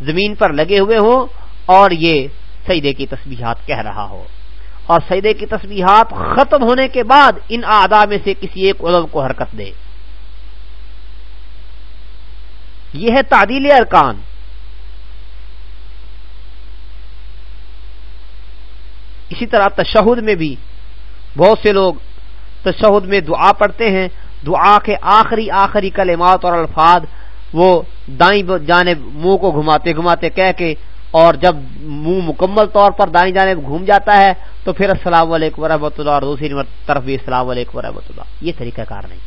زمین پر لگے ہوئے ہوں اور یہ سیدے کی تسبیحات کہہ رہا ہو اور سیدے کی تسبیحات ختم ہونے کے بعد ان آدا میں سے کسی ایک عضو کو حرکت دے۔ یہ ہے تعدیل ارکان۔ اسی طرح تشہد میں بھی بہت سے لوگ تشہد میں دعا پڑھتے ہیں۔ دعا کے آخری آخری کلمات اور الفاظ وہ دائیں جانب منہ کو گھماتے گھماتے کہہ کے اور جب منہ مکمل طور پر دائیں جانب گھوم جاتا ہے تو پھر السلام علیکم ورحمۃ اللہ اور دوسری طرف بھی السلام علیکم ورحمۃ اللہ۔ یہ طریقہ کار نہیں۔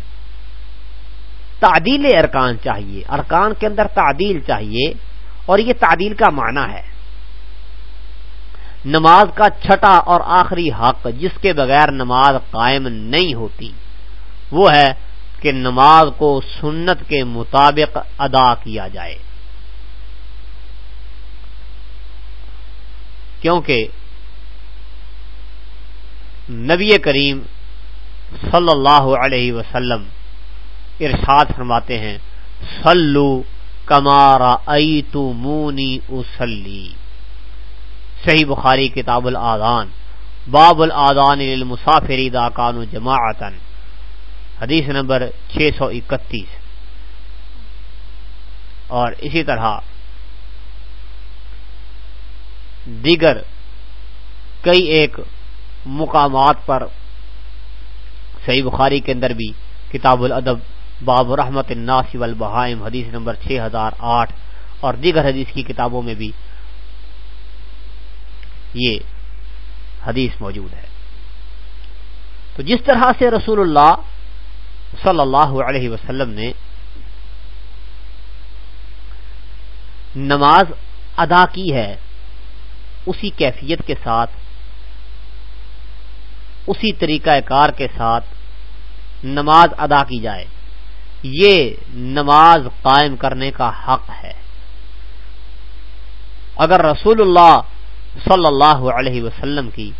تعدیل ارکان چاہیے۔ ارکان کے اندر تعدیل چاہیے اور یہ تعدیل کا معنی ہے۔ نماز کا چھٹا اور آخری حق جس کے بغیر نماز قائم نہیں ہوتی۔ وہ ہے کہ نماز کو سنت کے مطابق ادا کیا جائے۔ کیونکہ نبی کریم صلی اللہ علیہ وسلم ارشاد فرماتے ہیں سلو کمارا ائی تو مونی اسلی صحیح بخاری کتاب الادان باب الادان المسافری دا کانو جماعتن حدیث نمبر چھ سو اکتیس۔ اور اسی طرح دیگر کئی ایک مقامات پر صحیح بخاری کے اندر بھی کتاب الادب، باب رحمت الناس والبہائم، حدیث نمبر چھ ہزار آٹھ، اور دیگر حدیث کی کتابوں میں بھی یہ حدیث موجود ہے۔ تو جس طرح سے رسول اللہ صلی اللہ علیہ وسلم نے نماز ادا کی ہے اسی کیفیت کے ساتھ، اسی طریقہ کار کے ساتھ نماز ادا کی جائے۔ یہ نماز قائم کرنے کا حق ہے۔ اگر رسول اللہ صلی اللہ علیہ وسلم کی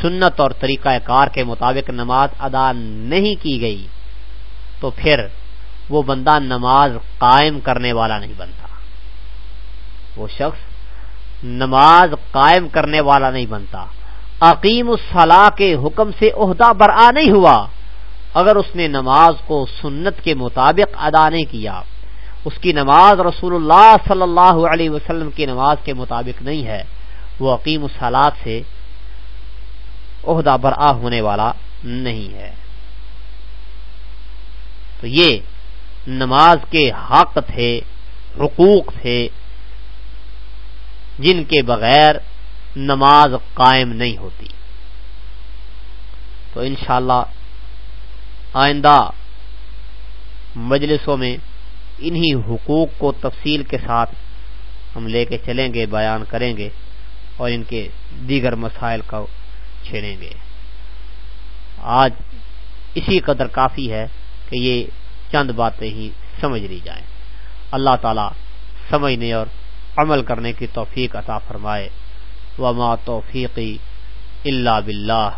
سنت اور طریقہ کار کے مطابق نماز ادا نہیں کی گئی تو پھر وہ بندہ نماز قائم کرنے والا نہیں بنتا۔ وہ شخص نماز قائم کرنے والا نہیں بنتا۔ عقیم الصلاح کے حکم سے عہدہ برآ نہیں ہوا۔ اگر اس نے نماز کو سنت کے مطابق ادا نہیں کیا، اس کی نماز رسول اللہ صلی اللہ علیہ وسلم کی نماز کے مطابق نہیں ہے، وہ عقیم الصلاح سے عہدہ برآ ہونے والا نہیں ہے۔ تو یہ نماز کے حق تھے، حقوق تھے، جن کے بغیر نماز قائم نہیں ہوتی۔ تو انشاءاللہ آئندہ مجلسوں میں انہی حقوق کو تفصیل کے ساتھ ہم لے کے چلیں گے، بیان کریں گے اور ان کے دیگر مسائل کو چھیڑیں گے۔ آج اسی قدر کافی ہے۔ کہ یہ چند باتیں ہی سمجھ لی جائیں۔ اللہ تعالی سمجھنے اور عمل کرنے کی توفیق عطا فرمائے۔ وما توفیقی اللہ باللہ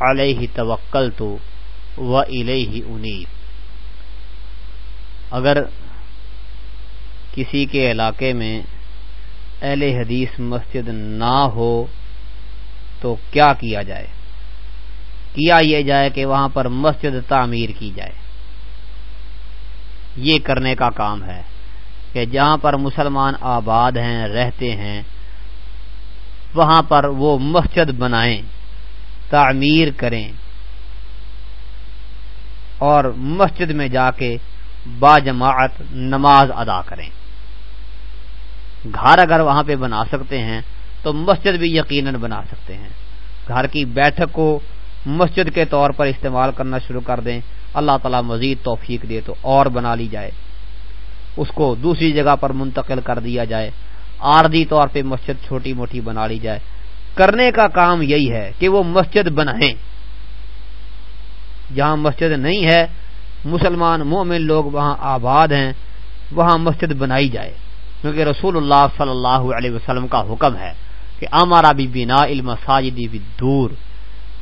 علیہ توکل تو و انیب اگر کسی کے علاقے میں اہل حدیث مسجد نہ ہو تو کیا کیا جائے؟ کیا یہ جائے کہ وہاں پر مسجد تعمیر کی جائے؟ یہ کرنے کا کام ہے کہ جہاں پر مسلمان آباد ہیں، رہتے ہیں، وہاں پر وہ مسجد بنائیں، تعمیر کریں اور مسجد میں جا کے با جماعت نماز ادا کریں۔ گھر اگر وہاں پہ بنا سکتے ہیں تو مسجد بھی یقیناً بنا سکتے ہیں۔ گھر کی بیٹھک کو مسجد کے طور پر استعمال کرنا شروع کر دیں۔ اللہ تعالی مزید توفیق دے تو اور بنا لی جائے۔ اس کو دوسری جگہ پر منتقل کر دیا جائے۔ آردی طور پہ مسجد چھوٹی موٹی بنا لی جائے۔ کرنے کا کام یہی ہے کہ وہ مسجد بنائیں۔ جہاں مسجد نہیں ہے، مسلمان مومن لوگ وہاں آباد ہیں، وہاں مسجد بنائی جائے۔ کیونکہ رسول اللہ صلی اللہ علیہ وسلم کا حکم ہے کہ ہمارا بھی بنا علم ساجدی بھی دور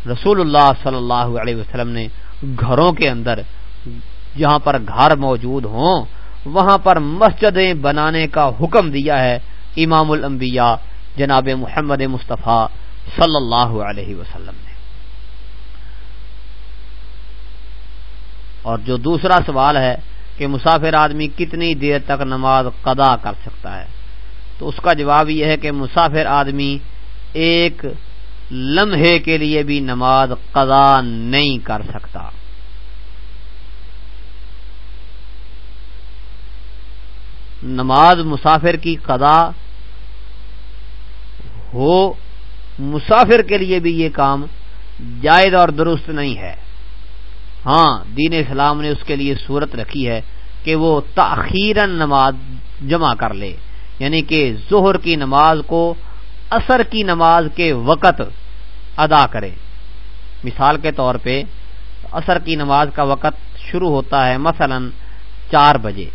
رسول اللہ صلی اللہ علیہ وسلم نے گھروں کے اندر جہاں پر گھر موجود ہوں، وہاں پر مسجدیں بنانے کا حکم دیا ہے امام الانبیاء جناب محمد مصطفیٰ صلی اللہ علیہ وسلم نے۔ اور جو دوسرا سوال ہے کہ مسافر آدمی کتنی دیر تک نماز قدا کر سکتا ہے، تو اس کا جواب یہ ہے کہ مسافر آدمی ایک لمحے کے لیے بھی نماز قضا نہیں کر سکتا۔ نماز مسافر کی قضا ہو، مسافر کے لیے بھی یہ کام جائز اور درست نہیں ہے۔ ہاں دین اسلام نے اس کے لیے صورت رکھی ہے کہ وہ تاخیر نماز جمع کر لے یعنی کہ ظہر کی نماز کو اثر کی نماز کے وقت ادا کرے۔ مثال کے طور پہ، اثر کی نماز کا وقت شروع ہوتا ہے مثلا چار بجے۔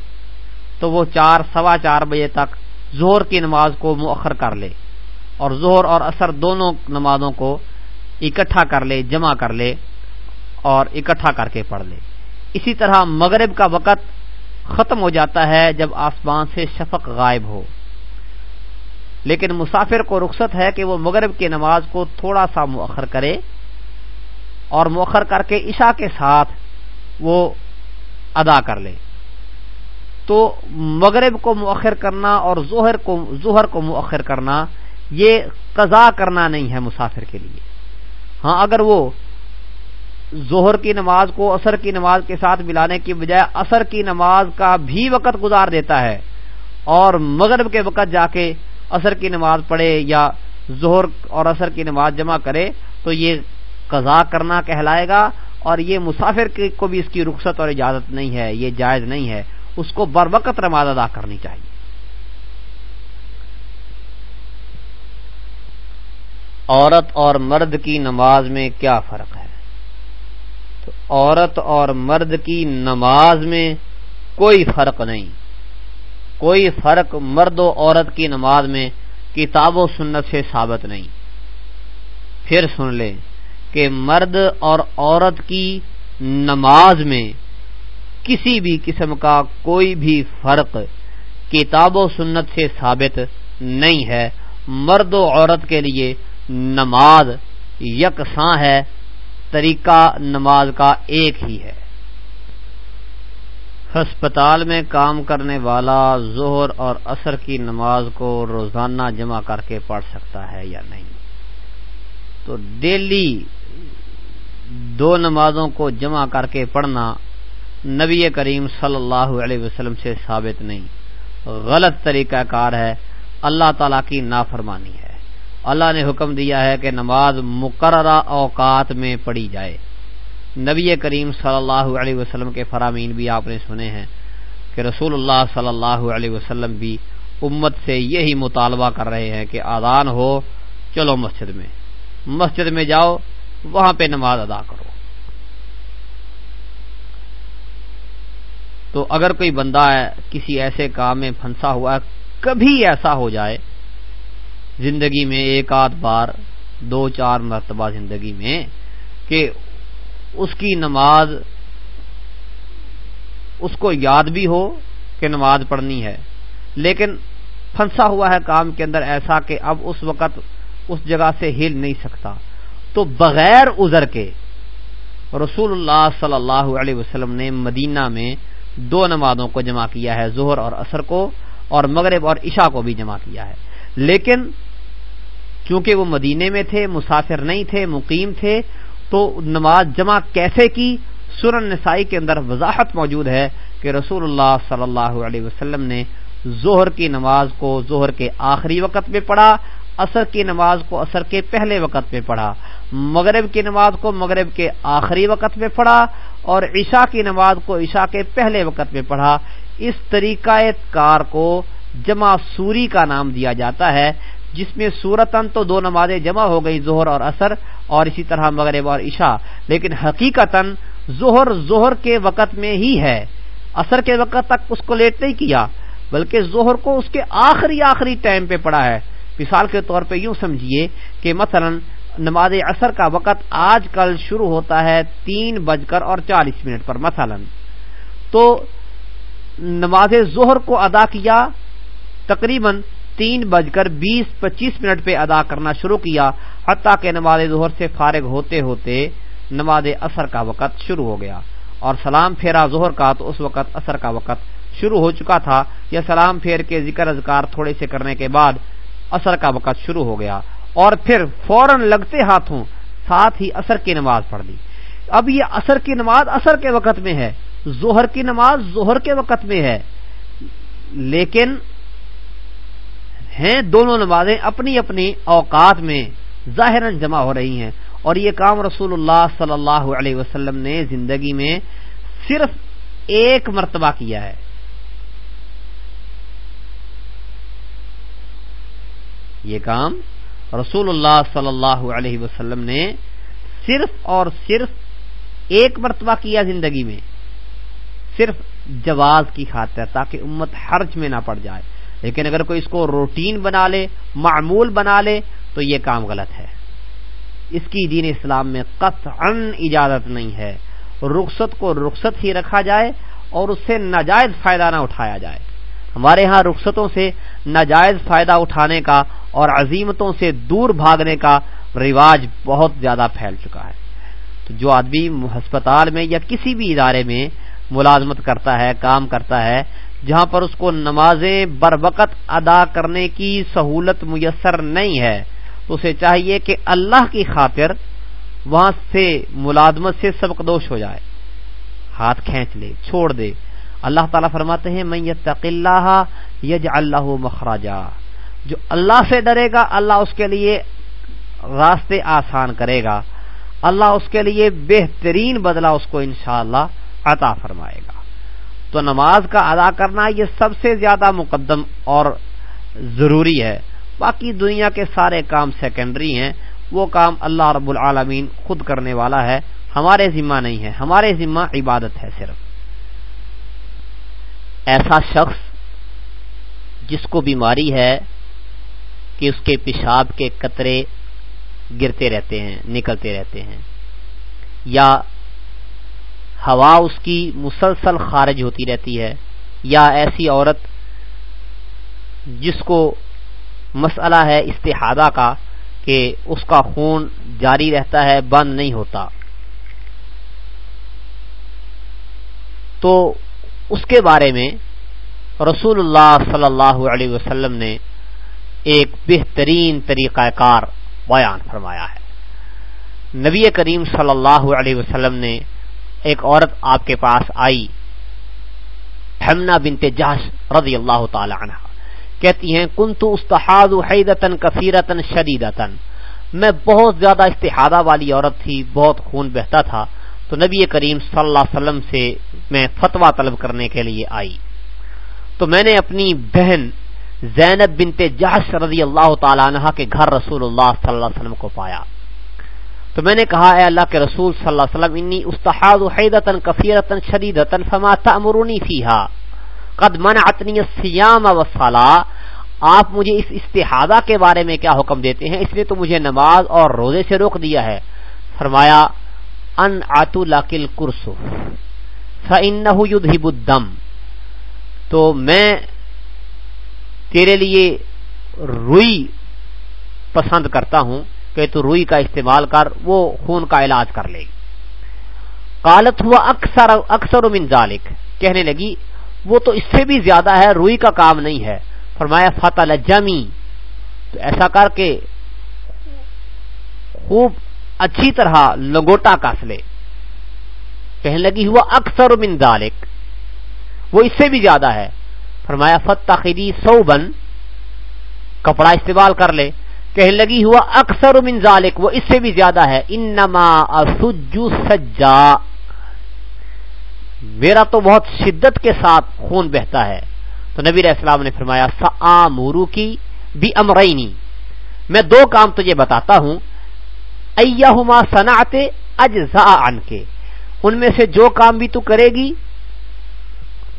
تو وہ چار، سوا چار بجے تک زہر کی نماز کو مؤخر کر لے اور زہر اور اثر دونوں نمازوں کو اکٹھا کر لے، جمع کر لے اور اکٹھا کر کے پڑھ لے۔ اسی طرح مغرب کا وقت ختم ہو جاتا ہے جب آسمان سے شفق غائب ہو۔ لیکن مسافر کو رخصت ہے کہ وہ مغرب کی نماز کو تھوڑا سا مؤخر کرے اور مؤخر کر کے عشاء کے ساتھ وہ ادا کر لے۔ تو مغرب کو مؤخر کرنا اور ظہر کو ظہر کو مؤخر کرنا یہ قضا کرنا نہیں ہے مسافر کے لیے۔ ہاں اگر وہ ظہر کی نماز کو اثر کی نماز کے ساتھ ملانے کی بجائے اثر کی نماز کا بھی وقت گزار دیتا ہے اور مغرب کے وقت جا کے اثر کی نماز پڑھے یا ظہر اور اثر کی نماز جمع کرے تو یہ قضا کرنا کہلائے گا اور یہ مسافر کو بھی اس کی رخصت اور اجازت نہیں ہے، یہ جائز نہیں ہے۔ اس کو بر وقت نماز ادا کرنی چاہیے۔ عورت اور مرد کی نماز میں کیا فرق ہے؟ تو عورت اور مرد کی نماز میں کوئی فرق نہیں۔ کوئی فرق مرد و عورت کی نماز میں کتاب و سنت سے ثابت نہیں۔ پھر سن لیں کہ مرد اور عورت کی نماز میں کسی بھی قسم کا کوئی بھی فرق کتاب و سنت سے ثابت نہیں ہے۔ مرد و عورت کے لیے نماز یکساں ہے، طریقہ نماز کا ایک ہی ہے۔ ہسپتال میں کام کرنے والا زہر اور عصر کی نماز کو روزانہ جمع کر کے پڑھ سکتا ہے یا نہیں؟ تو ڈیلی دو نمازوں کو جمع کر کے پڑھنا نبی کریم صلی اللہ علیہ وسلم سے ثابت نہیں۔ غلط طریقہ کار ہے۔ اللہ تعالی کی نافرمانی ہے۔ اللہ نے حکم دیا ہے کہ نماز مقررہ اوقات میں پڑھی جائے۔ نبی کریم صلی اللہ علیہ وسلم کے فرامین بھی آپ نے سنے ہیں کہ رسول اللہ صلی اللہ علیہ وسلم بھی امت سے یہی مطالبہ کر رہے ہیں کہ آدان ہو، چلو مسجد میں۔ مسجد میں جاؤ، وہاں پہ نماز ادا کرو۔ تو اگر کوئی بندہ ہے کسی ایسے کام میں پھنسا ہوا ہے، کبھی ایسا ہو جائے، زندگی میں ایک آدھ بار، دو چار مرتبہ زندگی میں، کہ اس کی نماز اس کو یاد بھی ہو کہ نماز پڑھنی ہے۔ لیکن پھنسا ہوا ہے کام کے اندر ایسا کہ اب اس وقت اس جگہ سے ہل نہیں سکتا۔ تو بغیر ازر کے رسول اللہ صلی اللہ علیہ وسلم نے مدینہ میں دو نمازوں کو جمع کیا ہے زہر اور اثر کو، اور مغرب اور عشاء کو بھی جمع کیا ہے۔ لیکن چونکہ وہ مدینے میں تھے، مسافر نہیں تھے، مقیم تھے تو نماز جمع کیسے کی؟ سورن نسائی کے اندر وضاحت موجود ہے کہ رسول اللہ صلی اللہ علیہ وسلم نے ظہر کی نماز کو ظہر کے آخری وقت میں پڑھا اثر کی نماز کو اثر کے پہلے وقت میں پڑھا، مغرب کی نماز کو مغرب کے آخری وقت میں پڑھا اور عشاء کی نماز کو عشاء کے پہلے وقت میں پڑھا۔ اس طریقہ کار کو جمع سوری کا نام دیا جاتا ہے۔ جس میں سورتن تو دو نمازیں جمع ہو گئی ظہر اور اثر اور اسی طرح مغرب اور عشاء۔ لیکن حقیقت ظہر ظہر کے وقت میں ہی ہے۔ اثر کے وقت تک اس کو لیٹ نہیں کیا، بلکہ ظہر کو اس کے آخری آخری ٹائم پہ پڑا ہے۔ مثال کے طور پہ یوں سمجھیے کہ مثلا نماز اثر کا وقت آج کل شروع ہوتا ہے تین بج کر اور چالیس منٹ پر مثلا۔ تو نماز ظہر کو ادا کیا تقریباً تین بج کر بیس پچیس منٹ پہ ادا کرنا شروع کیا، حتیٰ کہ نماز ظہر سے فارغ ہوتے ہوتے نماز اثر کا وقت شروع ہو گیا۔ اور سلام پھیرا ظہر کا تو اس وقت اثر کا وقت شروع ہو چکا تھا۔ یا سلام پھیر کے ذکر اذکار تھوڑے سے کرنے کے بعد اثر کا وقت شروع ہو گیا۔ اور پھر فوراً لگتے ہاتھوں ساتھ ہی اثر کی نماز پڑھ دی اب یہ اثر کی نماز اثر کے وقت میں ہے۔ ظہر کی نماز ظہر کے وقت میں ہے۔ لیکن ہیں دونوں نمازیں اپنی اپنی اوقات میں ظاہر جمع ہو رہی ہیں اور یہ کام رسول اللہ صلی اللہ علیہ وسلم نے زندگی میں صرف ایک مرتبہ کیا ہے۔ یہ کام رسول اللہ صلی اللہ علیہ وسلم نے صرف اور صرف ایک مرتبہ کیا زندگی میں، صرف جواز کی خاطر تاکہ امت حرج میں نہ پڑ جائے۔ لیکن اگر کوئی اس کو روٹین بنا لے، معمول بنا لے، تو یہ کام غلط ہے۔ اس کی دین اسلام میں قطعا اجازت نہیں ہے۔ رخصت کو رخصت ہی رکھا جائے اور اس سے ناجائز فائدہ نہ اٹھایا جائے۔ ہمارے ہاں رخصتوں سے ناجائز فائدہ اٹھانے کا اور عظیمتوں سے دور بھاگنے کا رواج بہت زیادہ پھیل چکا ہے۔ تو جو آدمی ہسپتال میں یا کسی بھی ادارے میں ملازمت کرتا ہے، کام کرتا ہے جہاں پر اس کو نمازیں بر وقت ادا کرنے کی سہولت میسر نہیں ہے تو اسے چاہیے کہ اللہ کی خاطر وہاں سے ملازمت سے سبق دوش ہو جائے۔ ہاتھ کھینچ لے، چھوڑ دے۔ اللہ تعالیٰ فرماتے ہیں میں یتق اللہ یج اللہ مخراجہ جو اللہ سے ڈرے گا، اللہ اس کے لیے راستے آسان کرے گا۔ اللہ اس کے لیے بہترین بدلہ اس کو انشاءاللہ عطا فرمائے گا۔ تو نماز کا ادا کرنا یہ سب سے زیادہ مقدم اور ضروری ہے۔ باقی دنیا کے سارے کام سیکنڈری ہیں۔ وہ کام اللہ رب العالمین خود کرنے والا ہے۔ ہمارے ذمہ نہیں ہے۔ ہمارے ذمہ عبادت ہے صرف۔ ایسا شخص جس کو بیماری ہے کہ اس کے پیشاب کے قطرے گرتے رہتے ہیں، نکلتے رہتے ہیں۔ یا ہوا اس کی مسلسل خارج ہوتی رہتی ہے یا ایسی عورت جس کو مسئلہ ہے استحادہ کا کہ اس کا خون جاری رہتا ہے، بند نہیں ہوتا۔ تو اس کے بارے میں رسول اللہ صلی اللہ علیہ وسلم نے ایک بہترین طریقہ کار بیان فرمایا ہے۔ نبی کریم صلی اللہ علیہ وسلم نے ایک عورت آپ کے پاس آئی، حمنا بنت جاش رضی اللہ تعالی عنہ۔ کہتی ہیں کن تو استحاد حیدتن کثیرتن شدیدتن۔ میں بہت زیادہ استحادہ والی عورت تھی، بہت خون بہتا تھا۔ تو نبی کریم صلی اللہ علیہ وسلم سے میں فتوا طلب کرنے کے لیے آئی۔ تو میں نے اپنی بہن زینب بنت جہش رضی اللہ تعالی عنہ کے گھر رسول اللہ صلی اللہ علیہ وسلم کو پایا۔ تو میں نے کہا، اے اللہ کے رسول صلی اللہ علیہ وسلم، انی استحاض حیدتا کفیرتا شدیدتا فما تأمرونی فیہا، قد منعتنی السیام والصلاة۔ آپ مجھے اس استحادہ کے بارے میں کیا حکم دیتے ہیں؟ اس لیے تو مجھے نماز اور روزے سے روک دیا ہے۔ فرمایا، ان آتو لاکل کرسو فإنہو یدھب الدم۔ تو میں تیرے لیے روئی پسند کرتا ہوں۔ کہ تو روئی کا استعمال کر، وہ خون کا علاج کر لے۔ قالت ہوا اکثر اکثر من ذالک۔ کہنے لگی، وہ تو اس سے بھی زیادہ ہے، روئی کا کام نہیں ہے۔ فرمایا فتح جمی تو ایسا کر کے خوب اچھی طرح لنگوٹا کس لے۔ کہنے لگی ہوا اکثر من ذالک۔ وہ اس سے بھی زیادہ ہے۔ فرمایا فتح خدی سو بن کپڑا استعمال کر لے۔ کہنے لگی، ہوا اکثر من ذالک، وہ اس سے بھی زیادہ ہے۔ انما اسجو سجا۔ میرا تو بہت شدت کے ساتھ خون بہتا ہے۔ تو نبی علیہ السلام نے فرمایا سآمورو کی بھی امرینی میں دو کام تجھے بتاتا ہوں۔ ایہما صنعت اجزاء عن کے ان میں سے جو کام بھی تو کرے گی،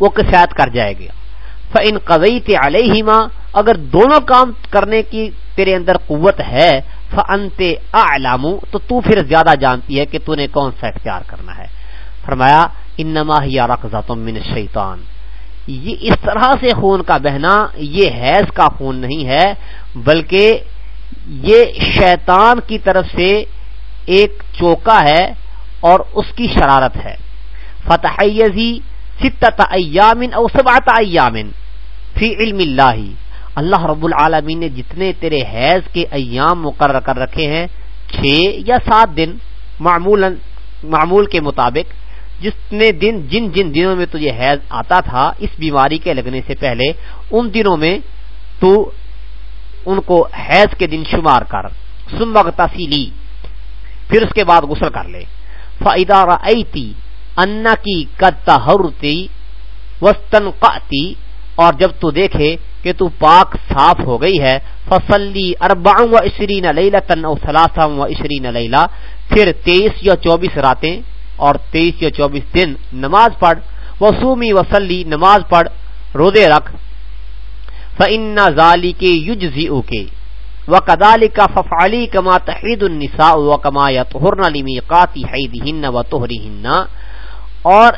وہ کسیات کر جائے گا فَإِن قَضَيْتِ عَلَيْهِمَا، اگر دونوں کام کرنے کی تیرے اندر قوت ہے، فَأَنْتِ أَعْلَمُ، تو تو پھر زیادہ جانتی ہے کہ تو نے کون سا اختیار کرنا ہے۔ فرمایا انما ہی رقضۃ من الشیطان یہ اس طرح سے خون کا بہنا، یہ حیض کا خون نہیں ہے، بلکہ یہ شیطان کی طرف سے ایک چوکا ہے اور اس کی شرارت ہے۔ فتح ستت ایامن او سبعت ایامن فی علم اللہ اللہ رب العالمین نے جتنے تیرے حیض کے ایام مقرر کر رکھے ہیں، چھ یا سات دن معمول معمول کے مطابق، جتنے دن، جن جن دنوں میں تجھے حیض آتا تھا، اس بیماری کے لگنے سے پہلے، ان دنوں میں تو ان کو حیض کے دن شمار کر سمگتا سی پھر اس کے بعد غسل کر لے۔ فائدہ رأیتی انا کی کتہرتی وستن اور جب تو دیکھے کہ تو پاک صاف ہو گئی ہے۔ فصلی اربع و عشرین لیلتن او ثلاثا و عشرین لیلہ پھر تیس یا چوبیس راتیں اور تیس یا چوبیس دن نماز پڑھ۔ وسومی وسلی نماز پڑھ، روزے رکھ۔ فن ذالی کے یوجزی کے و کدالی کا ففالی کما تحید النساء و کما یا تہرنا لمی قاتی حید ہن و توہری ہن اور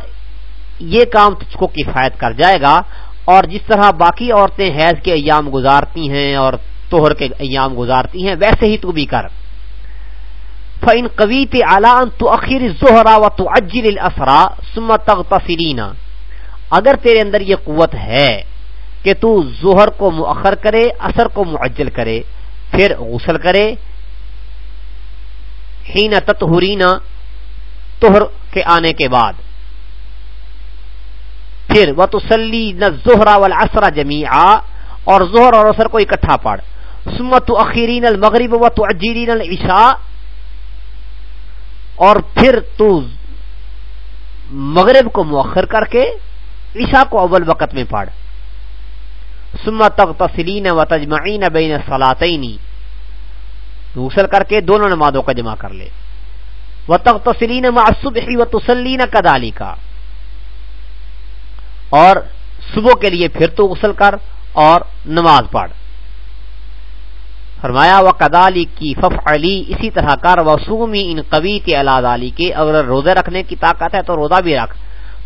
یہ کام تجھ کو کفایت کر جائے گا۔ اور جس طرح باقی عورتیں حیض کے ایام گزارتی ہیں اور توہر کے ایام گزارتی ہیں، ویسے ہی تو بھی کر۔ فَإِن قَوِيتِ عَلَىٰ أَن تُؤَخِّرِ الزُّهْرَ وَتُعَجِّلِ الْأَسْرَى ثُمَّ تَغْتَسِلِينَ اگر تیرے اندر یہ قوت ہے کہ تو ظہر کو مؤخر کرے اثر کو معجل کرے، پھر غسل کرے حین تطہرینا طہر کے آنے کے بعد۔ پھر وَتُسَلِّينَ الزُّهْرَ وَالْعَسْرَ جَمِيعًا اور ظہر اور اثر کو اکٹھا پڑھ۔ سمت ثُمَّ تُؤَخِّرِينَ الْمَغْرِبَ وَتُعَجِّلِينَ الْعِشَاءَ اور پھر تو مغرب کو مؤخر کر کے عشاء کو اول وقت میں پڑھ۔ سما تک تسلین و تجمعین بین سلاطینی غسل کر کے دونوں نمازوں کا جمع کر لے۔ و تک تسلین و تسلین کدالی کا اور صبح کے لیے پھر تو غسل کر اور نماز پڑھ۔ فرمایا و کدالی کی فف علی اسی طرح کر۔ وسومی ان قوی کے اللہ علی کے اگر روزے رکھنے کی طاقت ہے تو روزہ بھی رکھ۔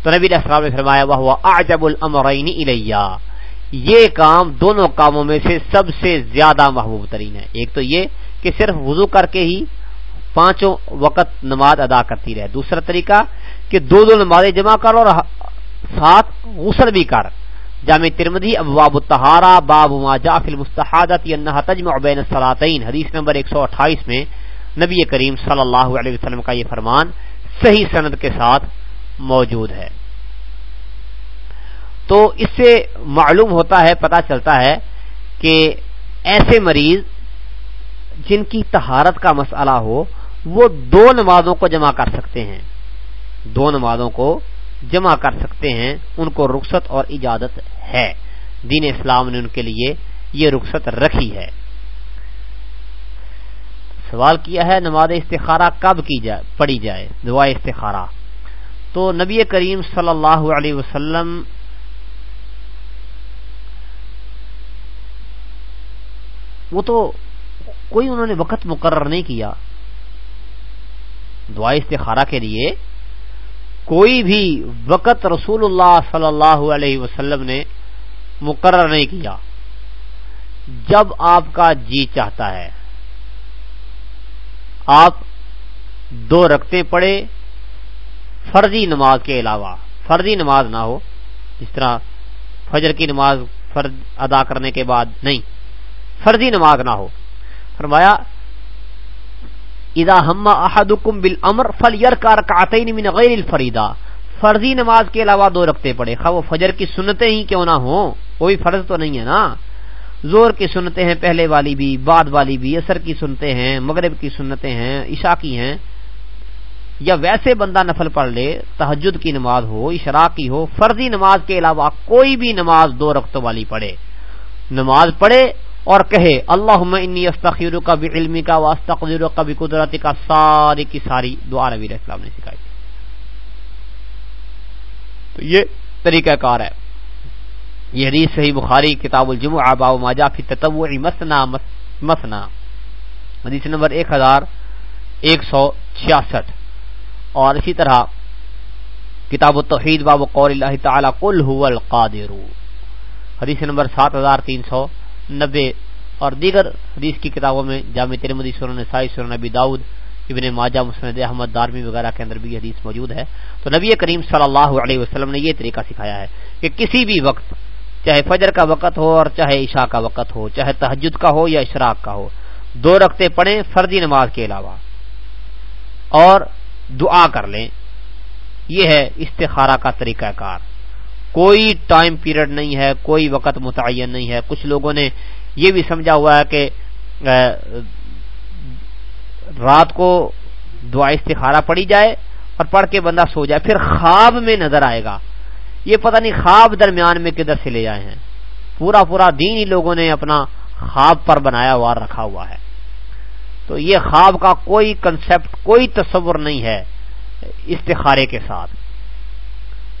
تو نبی السلام نے فرمایا وہ اعجب الامرین الیہ یہ کام دونوں کاموں میں سے سب سے زیادہ محبوب ترین ہے۔ ایک تو یہ کہ صرف وضو کر کے ہی پانچوں وقت نماز ادا کرتی رہے۔ دوسرا طریقہ کہ دو دو نمازیں جمع کر اور ساتھ غسل بھی کر۔ جامع ترمدی ابواب الطہارہ، باب ما جاء فی المستحادت انها تجمع بین الصلاتین۔ حدیث نمبر 128 میں نبی کریم صلی اللہ علیہ وسلم کا یہ فرمان صحیح سند کے ساتھ موجود ہے۔ تو اس سے معلوم ہوتا ہے، پتہ چلتا ہے کہ ایسے مریض جن کی طہارت کا مسئلہ ہو، وہ دو نمازوں کو جمع کر سکتے ہیں۔ دو نمازوں کو جمع کر سکتے ہیں، ان کو رخصت اور اجازت ہے۔ دین اسلام نے ان کے لیے یہ رخصت رکھی ہے۔ سوال کیا ہے، نماز استخارہ کب کی جائے پڑی جائے؟ دعا استخارہ۔ تو نبی کریم صلی اللہ علیہ وسلم وہ تو کوئی انہوں نے وقت مقرر نہیں کیا۔ دعا استخارہ کے لیے کوئی بھی وقت رسول اللہ صلی اللہ علیہ وسلم نے مقرر نہیں کیا۔ جب آپ کا جی چاہتا ہے، آپ دو رکھتے پڑے فرضی نماز کے علاوہ فرضی نماز نہ ہو جس طرح فجر کی نماز فرض ادا کرنے کے بعد نہیں فرضی نماز نہ ہو۔ فرمایا اذا ہم احدکم بالامر فلیرکع رکعتین من غیر الفریدہ فرضی نماز کے علاوہ دو رکھتے پڑے خواہ وہ فجر کی سنتیں ہی کیوں نہ ہوں، کوئی فرض تو نہیں ہے نا۔ زور کی سنتیں ہیں، پہلے والی بھی، بعد والی بھی اثر کی سنتے ہیں، مغرب کی سنتیں ہیں، عشاء کی ہیں۔ یا ویسے بندہ نفل پڑھ لے تحجد کی نماز ہو، اشراق کی ہو، فرضی نماز کے علاوہ کوئی بھی نماز دو رختوں والی پڑھے۔ نماز پڑھے اور کہے اللہ انی استخیر کا بھی علمی کا واسطر کا بھی قدرتی کا ساری کی ساری دعا نبی اسلام نے سکھائی۔ تو یہ طریقہ کار ہے۔ یہ حدیث صحیح بخاری، کتاب الجمع آبا ماجا فی تتوع مسنا مسنا۔ حدیث نمبر ایک ہزار ایک سو چھیاسٹھ۔ اور اسی طرح کتاب التوحید، باب قول اللہ تعالی، قل هو القادر حدیث نمبر سات ہزار تین سو نبے اور دیگر حدیث کی کتابوں میں، جامع ترمدی سورن نسائی سورن نبی داؤد ابن ماجہ، مسند احمد، دارمی وغیرہ کے اندر بھی حدیث موجود ہے۔ تو نبی کریم صلی اللہ علیہ وسلم نے یہ طریقہ سکھایا ہے کہ کسی بھی وقت، چاہے فجر کا وقت ہو اور چاہے عشاء کا وقت ہو، چاہے تحجد کا ہو یا اشراق کا ہو، دو رکھتے پڑھیں فرضی نماز کے علاوہ۔ اور دعا کر لیں۔ یہ ہے استخارہ کا طریقہ کار۔ کوئی ٹائم پیریڈ نہیں ہے، کوئی وقت متعین نہیں ہے۔ کچھ لوگوں نے یہ بھی سمجھا ہوا ہے کہ رات کو دعا استخارہ پڑی جائے اور پڑھ کے بندہ سو جائے، پھر خواب میں نظر آئے گا۔ یہ پتہ نہیں خواب درمیان میں کدھر سے لے جائے ہیں۔ پورا پورا دین ہی لوگوں نے اپنا خواب پر بنایا ہوا، رکھا ہوا ہے۔ تو یہ خواب کا کوئی کنسپٹ کوئی تصور نہیں ہے استخارے کے ساتھ۔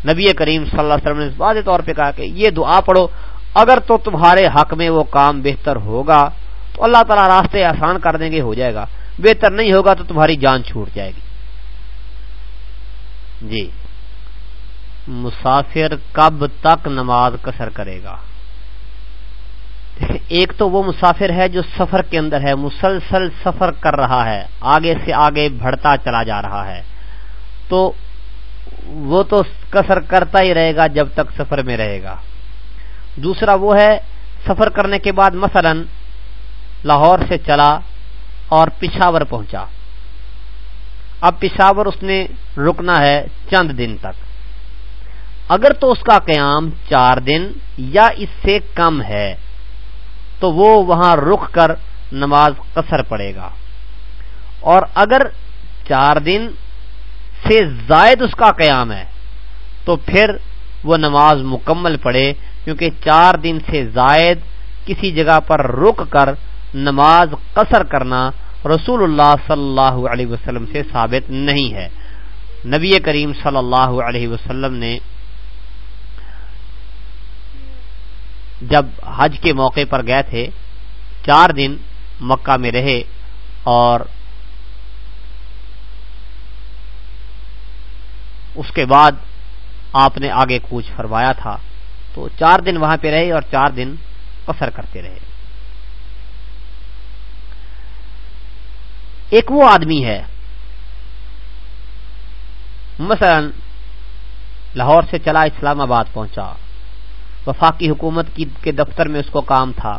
نبی کریم صلی اللہ علیہ وسلم نے واضح طور پہ کہا کہ یہ دعا پڑھو، اگر تو تمہارے حق میں وہ کام بہتر ہوگا تو اللہ تعالیٰ راستے آسان کر دیں گے، ہو جائے گا۔ بہتر نہیں ہوگا تو تمہاری جان چھوٹ جائے گی۔ جی۔ مسافر کب تک نماز کسر کرے گا؟ [LAUGHS] ایک تو وہ مسافر ہے جو سفر کے اندر ہے، مسلسل سفر کر رہا ہے، آگے سے آگے بڑھتا چلا جا رہا ہے۔ تو وہ تو کسر کرتا ہی رہے گا جب تک سفر میں رہے گا۔ دوسرا وہ ہے، سفر کرنے کے بعد مثلا لاہور سے چلا اور پشاور پہنچا۔ اب پشاور اس نے رکنا ہے چند دن تک۔ اگر تو اس کا قیام چار دن یا اس سے کم ہے، تو وہ وہاں رک کر نماز قصر پڑے گا۔ اور اگر چار دن سے زائد اس کا قیام ہے، تو پھر وہ نماز مکمل پڑے کیونکہ چار دن سے زائد کسی جگہ پر رک کر نماز قصر کرنا رسول اللہ صلی اللہ علیہ وسلم سے ثابت نہیں ہے۔ نبی کریم صلی اللہ علیہ وسلم نے جب حج کے موقع پر گئے تھے، چار دن مکہ میں رہے اور اس کے بعد آپ نے آگے کوچ فرمایا تھا تو چار دن وہاں پہ رہے اور چار دن قصر کرتے رہے۔ ایک وہ آدمی ہے، مثلا لاہور سے چلا اسلام آباد پہنچا۔ وفاقی حکومت کی کے دفتر میں اس کو کام تھا۔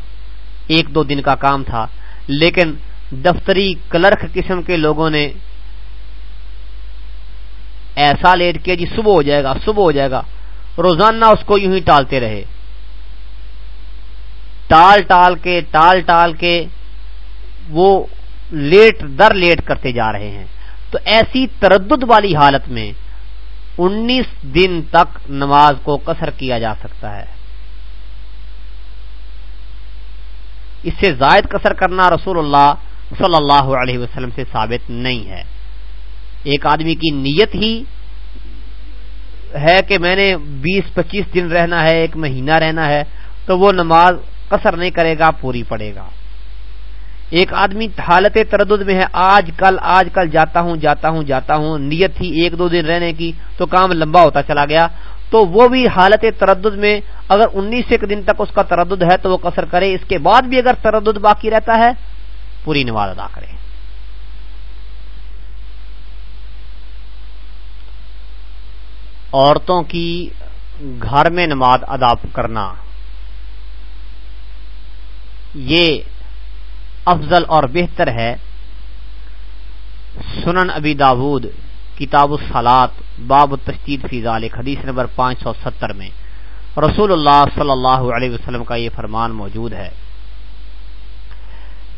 ایک دو دن کا کام تھا، لیکن دفتری کلرک قسم کے لوگوں نے ایسا لیٹ کیا جی صبح ہو جائے گا، صبح ہو جائے گا۔ روزانہ اس کو یوں ہی ٹالتے رہے۔ ٹال ٹال کے، ٹال ٹال کے وہ لیٹ، در لیٹ کرتے جا رہے ہیں۔ تو ایسی تردد والی حالت میں انیس دن تک نماز کو کسر کیا جا سکتا ہے۔ اس سے زائد کسر کرنا رسول اللہ صلی اللہ علیہ وسلم سے ثابت نہیں ہے۔ ایک آدمی کی نیت ہی ہے کہ میں نے بیس پچیس دن رہنا ہے، ایک مہینہ رہنا ہے، تو وہ نماز قصر نہیں کرے گا، پوری پڑے گا۔ ایک آدمی حالت تردد میں ہے، آج کل آج کل جاتا ہوں جاتا ہوں جاتا ہوں، نیت تھی ایک دو دن رہنے کی تو کام لمبا ہوتا چلا گیا۔ تو وہ بھی حالت تردد میں، اگر انیس ایک دن تک اس کا تردد ہے تو وہ قصر کرے، اس کے بعد بھی اگر تردد باقی رہتا ہے، پوری نماز ادا کرے۔ عورتوں کی گھر میں نماز ادا کرنا، یہ افضل اور بہتر ہے۔ سنن ابی داود، کتاب الصلاط باب التشدید فی ذالک حدیث نمبر پانچ سو ستر میں۔ رسول اللہ صلی اللہ علیہ وسلم کا یہ فرمان موجود ہے۔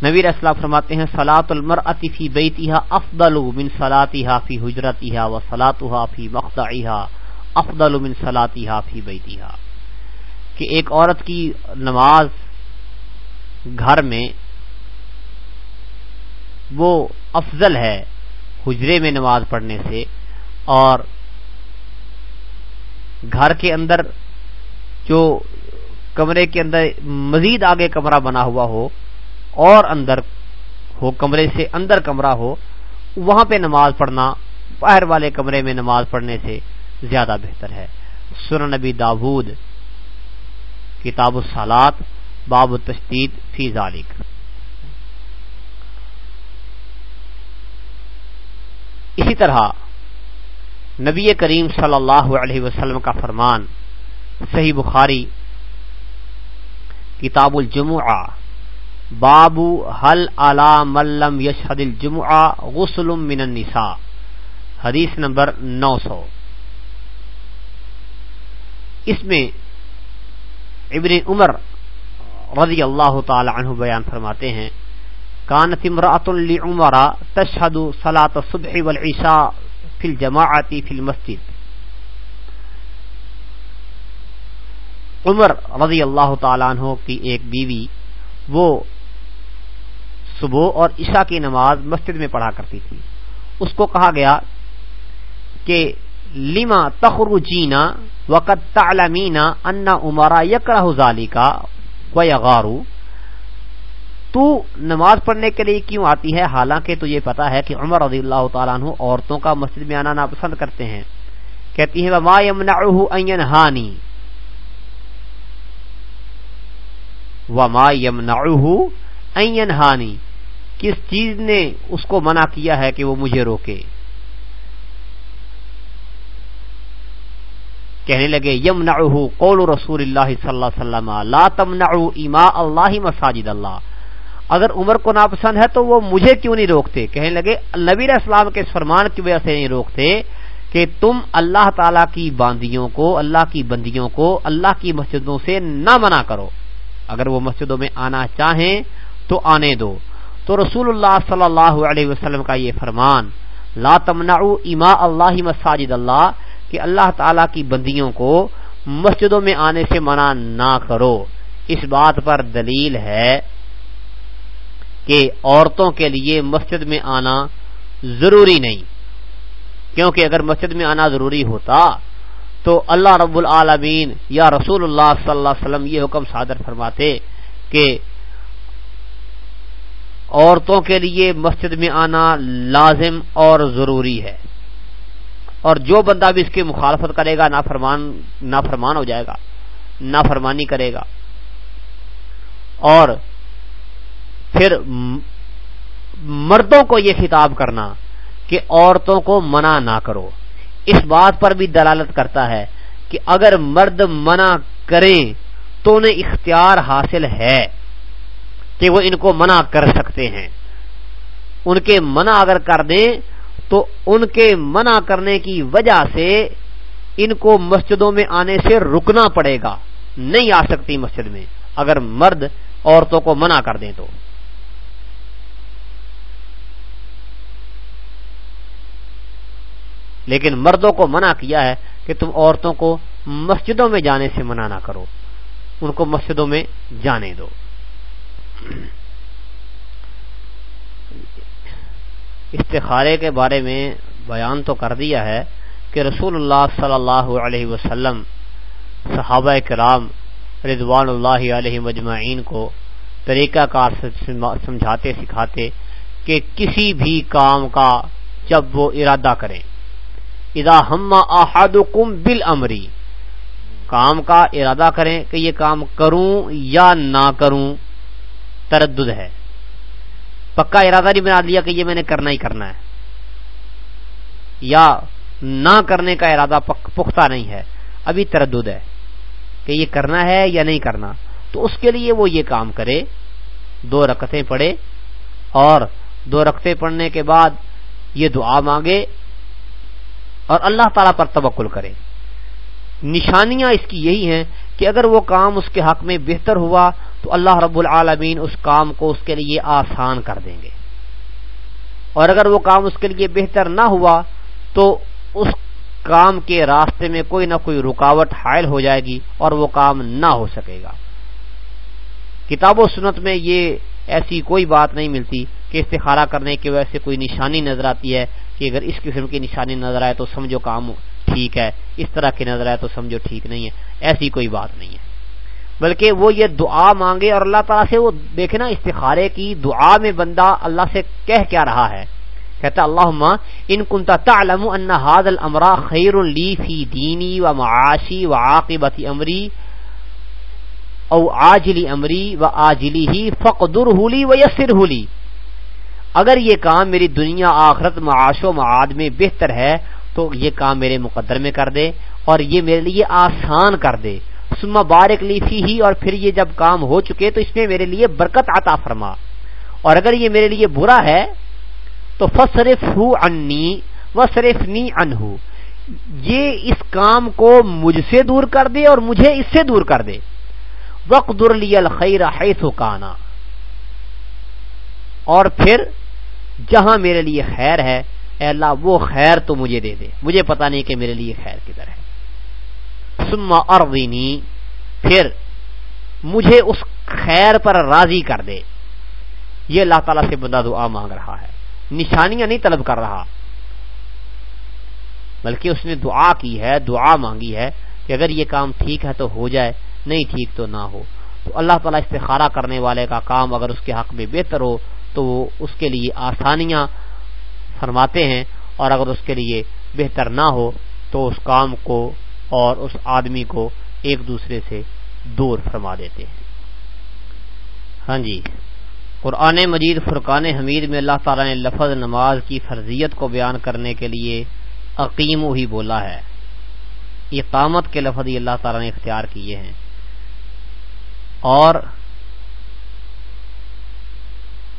نبی اسلام فرماتے ہیں سلاۃ المرأة فی بیتها افضل من صلاتها فی حجرتها و صلاتها فی مخدعها افضل من صلاتها فی بیتها، کہ ایک عورت کی نماز گھر میں وہ افضل ہے حجرے میں نماز پڑھنے سے، اور گھر کے اندر جو کمرے کے اندر مزید آگے کمرہ بنا ہوا ہو، اور اندر ہو، کمرے سے اندر کمرہ ہو، وہاں پہ نماز پڑھنا، باہر والے کمرے میں نماز پڑھنے سے زیادہ بہتر ہے۔ سر نبی داود کتاب السالات باب التشدید فی ذالک اسی طرح نبی کریم صلی اللہ علیہ وسلم کا فرمان، صحیح بخاری، کتاب الجمعہ بابو حل علا ملم یشد الجمعہ غسل من النساء، حدیث نمبر نو سو۔ اس میں ابن عمر رضی اللہ تعالی عنہ بیان فرماتے ہیں، کانت امرات لعمر تشہد صلاة الصبح والعشاء فی الجماعت فی المسجد. عمر رضی اللہ تعالیٰ عنہ کی ایک بیوی وہ صبح اور عشاء کی نماز مسجد میں پڑھا کرتی تھی۔ اس کو کہا گیا کہ لما تخرجینا وقت تعلمینا انا عمرہ یکرہ ذالکا ویغارو تو نماز پڑھنے کے لیے کیوں آتی ہے؟ حالانکہ تو یہ پتا ہے کہ عمر رضی اللہ تعالیٰ عنہ عورتوں کا مسجد میں آنا ناپسند کرتے ہیں۔ کہتی ہے ما یمنعه ان ينهاني وما يمنعه ان ينهاني کس چیز نے اس کو منع کیا ہے کہ وہ مجھے روکے؟ کہنے لگے یمنعه قول رسول اللہ صلی اللہ علیہ وسلم، لا تمنعوا ایماء اللہ مساجد اللہ۔ اگر عمر کو ناپسند ہے تو وہ مجھے کیوں نہیں روکتے؟ کہنے لگے نبیر اسلام کے فرمان کی وجہ سے نہیں روکتے کہ تم اللہ تعالی کی باندیوں کو، اللہ کی بندیوں کو، اللہ کی مسجدوں سے نہ منع کرو۔ اگر وہ مسجدوں میں آنا چاہیں تو آنے دو۔ تو رسول اللہ صلی اللہ علیہ وسلم کا یہ فرمان، لا تمنعوا اما اللہ مساجد اللہ کہ اللہ تعالی کی بندیوں کو مسجدوں میں آنے سے منع نہ کرو۔ اس بات پر دلیل ہے کہ عورتوں کے لیے مسجد میں آنا ضروری نہیں۔ کیونکہ اگر مسجد میں آنا ضروری ہوتا تو اللہ رب العالمین یا رسول اللہ صلی اللہ علیہ وسلم یہ حکم صادر فرماتے کہ عورتوں کے لیے مسجد میں آنا لازم اور ضروری ہے۔ اور جو بندہ بھی اس کی مخالفت کرے گا، نافرمان نافرمان ہو جائے گا، نافرمانی کرے گا۔ اور پھر مردوں کو یہ خطاب کرنا کہ عورتوں کو منع نہ کرو۔ اس بات پر بھی دلالت کرتا ہے کہ اگر مرد منع کریں تو انہیں اختیار حاصل ہے کہ وہ ان کو منع کر سکتے ہیں۔ ان کے منع اگر کر دیں تو ان کے منع کرنے کی وجہ سے ان کو مسجدوں میں آنے سے رکنا پڑے گا، نہیں آ سکتی مسجد میں، اگر مرد عورتوں کو منع کر دیں تو۔ لیکن مردوں کو منع کیا ہے کہ تم عورتوں کو مسجدوں میں جانے سے منع نہ کرو، ان کو مسجدوں میں جانے دو۔ استخارے کے بارے میں بیان تو کر دیا ہے کہ رسول اللہ صلی اللہ علیہ وسلم صحابہ کرام رضوان اللہ علیہ مجمعین کو طریقہ کار سمجھاتے، سکھاتے کہ کسی بھی کام کا جب وہ ارادہ کریں۔ ادا ہم احدکم بالامری کام کا ارادہ کریں کہ یہ کام کروں یا نہ کروں، تردد ہے۔ پکا ارادہ نہیں بنا لیا کہ یہ میں نے کرنا ہی کرنا ہے۔ یا نہ کرنے کا ارادہ پختہ نہیں ہے۔ ابھی تردد ہے کہ یہ کرنا ہے یا نہیں کرنا۔ تو اس کے لیے وہ یہ کام کرے۔ دو رکتیں پڑھے اور دو رکھتے پڑھنے کے بعد یہ دعا مانگے اور اللہ تعالی پر توکل کرے۔ نشانیاں اس کی یہی ہیں کہ اگر وہ کام اس کے حق میں بہتر ہوا تو اللہ رب العالمین اس کام کو اس کے لیے آسان کر دیں گے۔ اور اگر وہ کام اس کے لیے بہتر نہ ہوا تو اس کام کے راستے میں کوئی نہ کوئی رکاوٹ حائل ہو جائے گی اور وہ کام نہ ہو سکے گا۔ کتاب و سنت میں یہ ایسی کوئی بات نہیں ملتی کہ استخارہ کرنے کی وجہ سے کوئی نشانی نظر آتی ہے کہ اگر اس قسم کی نشانی نظر آئے تو سمجھو کام ٹھیک ہے، اس طرح کی نظر آئے تو سمجھو ٹھیک نہیں ہے، ایسی کوئی بات نہیں ہے۔ بلکہ وہ یہ دعا مانگے اور اللہ تعالیٰ سے وہ دیکھے نا استخارے کی دعا میں بندہ اللہ سے کہہ کیا رہا ہے۔ کہتا اللہ ان کنتا تعلم ان هذا الامر خیر لی فی دینی و معاشی و عاقبت امری او آجلی امری و آجلی ہی فقدر ہولی و یسر ہولی اگر یہ کام میری دنیا آخرت معاش و معاد میں بہتر ہے تو یہ کام میرے مقدر میں کر دے اور یہ میرے لیے آسان کر دے۔ سما بارک لیفی ہی اور پھر یہ جب کام ہو چکے تو اس میں میرے لیے برکت عطا فرما۔ اور اگر یہ میرے لیے برا ہے تو فصرف ہو انی و صرف نی ان یہ اس کام کو مجھ سے دور کر دے اور مجھے اس سے دور کر دے۔ وقت الخیر حیث کانا۔ اور پھر جہاں میرے لیے خیر ہے، اے اللہ، وہ خیر تو مجھے دے دے۔ مجھے پتا نہیں کہ میرے لیے خیر کدھر ہے۔ سما اروینی پھر مجھے اس خیر پر راضی کر دے۔ یہ اللہ تعالیٰ سے بندہ دعا مانگ رہا ہے۔ نشانیاں نہیں طلب کر رہا۔ بلکہ اس نے دعا کی ہے، دعا مانگی ہے کہ اگر یہ کام ٹھیک ہے تو ہو جائے، نہیں ٹھیک تو نہ ہو۔ تو اللہ تعالیٰ استخارہ کرنے والے کا کام اگر اس کے حق میں بہتر ہو تو وہ اس کے لیے آسانیاں فرماتے ہیں اور اگر اس کے لیے بہتر نہ ہو تو اس کام کو اور اس آدمی کو ایک دوسرے سے دور فرما دیتے ہیں۔ ہاں جی قرآن مجید فرقان حمید میں اللہ تعالیٰ نے لفظ نماز کی فرضیت کو بیان کرنے کے لیے عقیم ہی بولا ہے۔ اقامت کے لفظ ہی اللہ تعالیٰ نے اختیار کیے ہیں۔ اور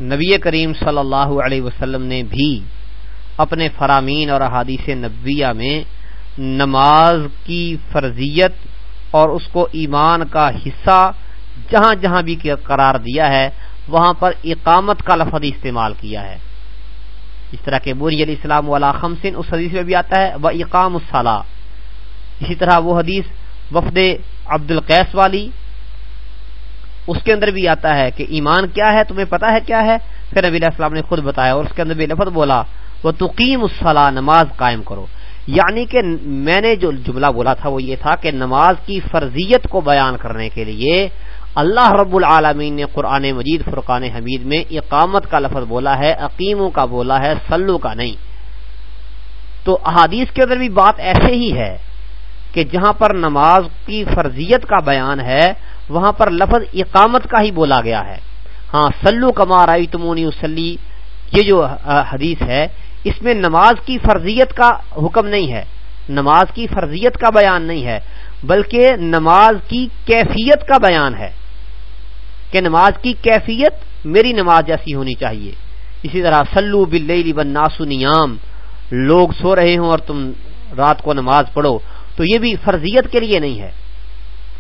نبی کریم صلی اللہ علیہ وسلم نے بھی اپنے فرامین اور احادیث نبیہ میں نماز کی فرضیت اور اس کو ایمان کا حصہ جہاں جہاں بھی قرار دیا ہے، وہاں پر اقامت کا لفظ استعمال کیا ہے۔ اس طرح کے بوری علیہ السلام والا خمسن اس حدیث میں بھی آتا ہے وہ اقام الصلاح اسی طرح وہ حدیث وفد عبد القیس والی، اس کے اندر بھی آتا ہے کہ ایمان کیا ہے، تمہیں پتا ہے کیا ہے؟ پھر نبی علیہ السلام نے خود بتایا اور اس کے اندر بھی لفظ بولا وہ تقیم الصلاح نماز قائم کرو۔ یعنی کہ میں نے جو جملہ بولا تھا وہ یہ تھا کہ نماز کی فرضیت کو بیان کرنے کے لیے اللہ رب العالمین نے قرآن مجید، فرقان حمید میں اقامت کا لفظ بولا ہے عقیموں کا بولا ہے سلو کا نہیں۔ تو احادیث کے اندر بھی بات ایسے ہی ہے کہ جہاں پر نماز کی فرضیت کا بیان ہے، وہاں پر لفظ اقامت کا ہی بولا گیا ہے۔ ہاں سلو کمار آئی تمونی وسلی یہ جو حدیث ہے اس میں نماز کی فرضیت کا حکم نہیں ہے، نماز کی فرضیت کا بیان نہیں ہے، بلکہ نماز کی کیفیت کا بیان ہے کہ نماز کی کیفیت میری نماز جیسی ہونی چاہیے۔ اسی طرح سلو بل بن ناسو نیام، لوگ سو رہے ہوں اور تم رات کو نماز پڑھو، تو یہ بھی فرضیت کے لیے نہیں ہے۔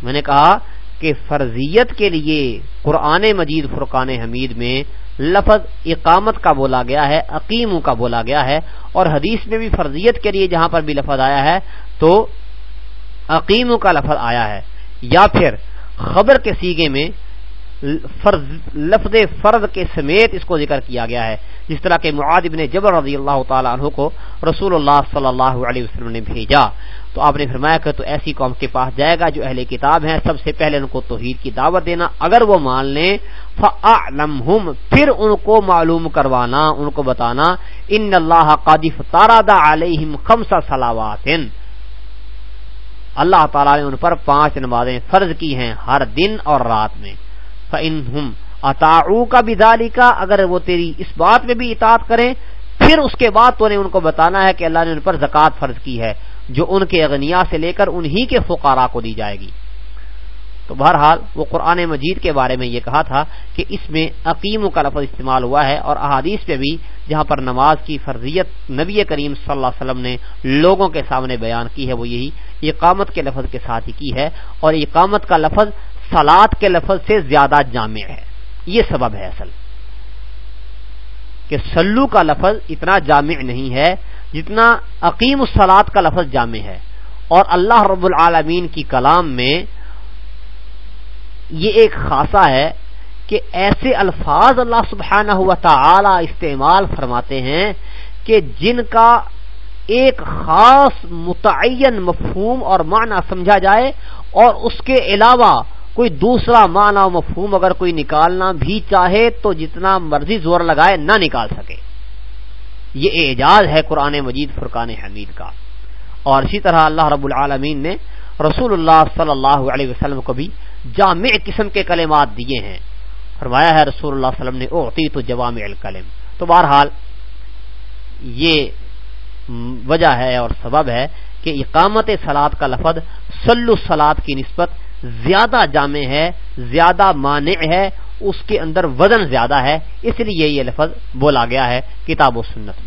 میں نے کہا کہ فرضیت کے لیے قرآن مجید فرقان حمید میں لفظ اقامت کا بولا گیا ہے عقیم کا بولا گیا ہے، اور حدیث میں بھی فرضیت کے لیے جہاں پر بھی لفظ آیا ہے، تو عقیم کا لفظ آیا ہے۔ یا پھر خبر کے سیگے میں فرض، لفظ فرض کے سمیت اس کو ذکر کیا گیا ہے۔ جس طرح کہ معاد ابن جبر رضی اللہ تعالیٰ عنہ کو رسول اللہ صلی اللہ علیہ وسلم نے بھیجا۔ تو آپ نے فرمایا کہ تو ایسی قوم کے پاس جائے گا جو اہل کتاب ہیں، سب سے پہلے ان کو توحید کی دعوت دینا، اگر وہ مان لیں، فَأَعْلَمْهُمْ، پھر ان کو معلوم کروانا، ان کو بتانا ان اللہ قادف تارادہ علیہم خمس صلاوات اللہ تعالیٰ نے ان پر پانچ نمازیں فرض کی ہیں ہر دن اور رات میں۔ فَإِنْهُمْ اتاؤ کا بھی کا اگر وہ تیری اس بات میں بھی اطاعت کریں، پھر اس کے بعد تو نے ان کو بتانا ہے کہ اللہ نے ان پر زکوٰۃ فرض کی ہے۔ جو ان کے اغنیا سے لے کر انہی کے فقارا کو دی جائے گی۔ تو بہرحال وہ قرآن مجید کے بارے میں یہ کہا تھا کہ اس میں عقیم کا لفظ استعمال ہوا ہے اور احادیث پہ بھی جہاں پر نماز کی فرضیت نبی کریم صلی اللہ علیہ وسلم نے لوگوں کے سامنے بیان کی ہے، وہ یہی اقامت کے لفظ کے ساتھ ہی کی ہے اور اقامت کا لفظ سلاد کے لفظ سے زیادہ جامع ہے۔ یہ سبب ہے اصل کہ سلو کا لفظ اتنا جامع نہیں ہے جتنا عقیم السلاد کا لفظ جامع ہے اور اللہ رب العالمین کی کلام میں یہ ایک خاصا ہے کہ ایسے الفاظ اللہ سبحانہ ہوا تعالی استعمال فرماتے ہیں کہ جن کا ایک خاص متعین مفہوم اور معنی سمجھا جائے اور اس کے علاوہ کوئی دوسرا معنی و مفہوم اگر کوئی نکالنا بھی چاہے تو جتنا مرضی زور لگائے نہ نکال سکے۔ یہ اعجاز ہے قرآن مجید فرقان حمید کا۔ اور اسی طرح اللہ رب العالمین نے رسول اللہ صلی اللہ علیہ وسلم کو بھی جامع قسم کے کلمات دیے ہیں۔ فرمایا ہے رسول اللہ علیہ وسلم نے اوتی تو جوام الکلم تو بہرحال یہ وجہ ہے اور سبب ہے کہ اقامت سلاد کا لفظ سلو سلاد کی نسبت زیادہ جامع ہے، زیادہ مانع ہے، اس کے اندر وزن زیادہ ہے۔ اس لیے یہ لفظ بولا گیا ہے کتاب و سنت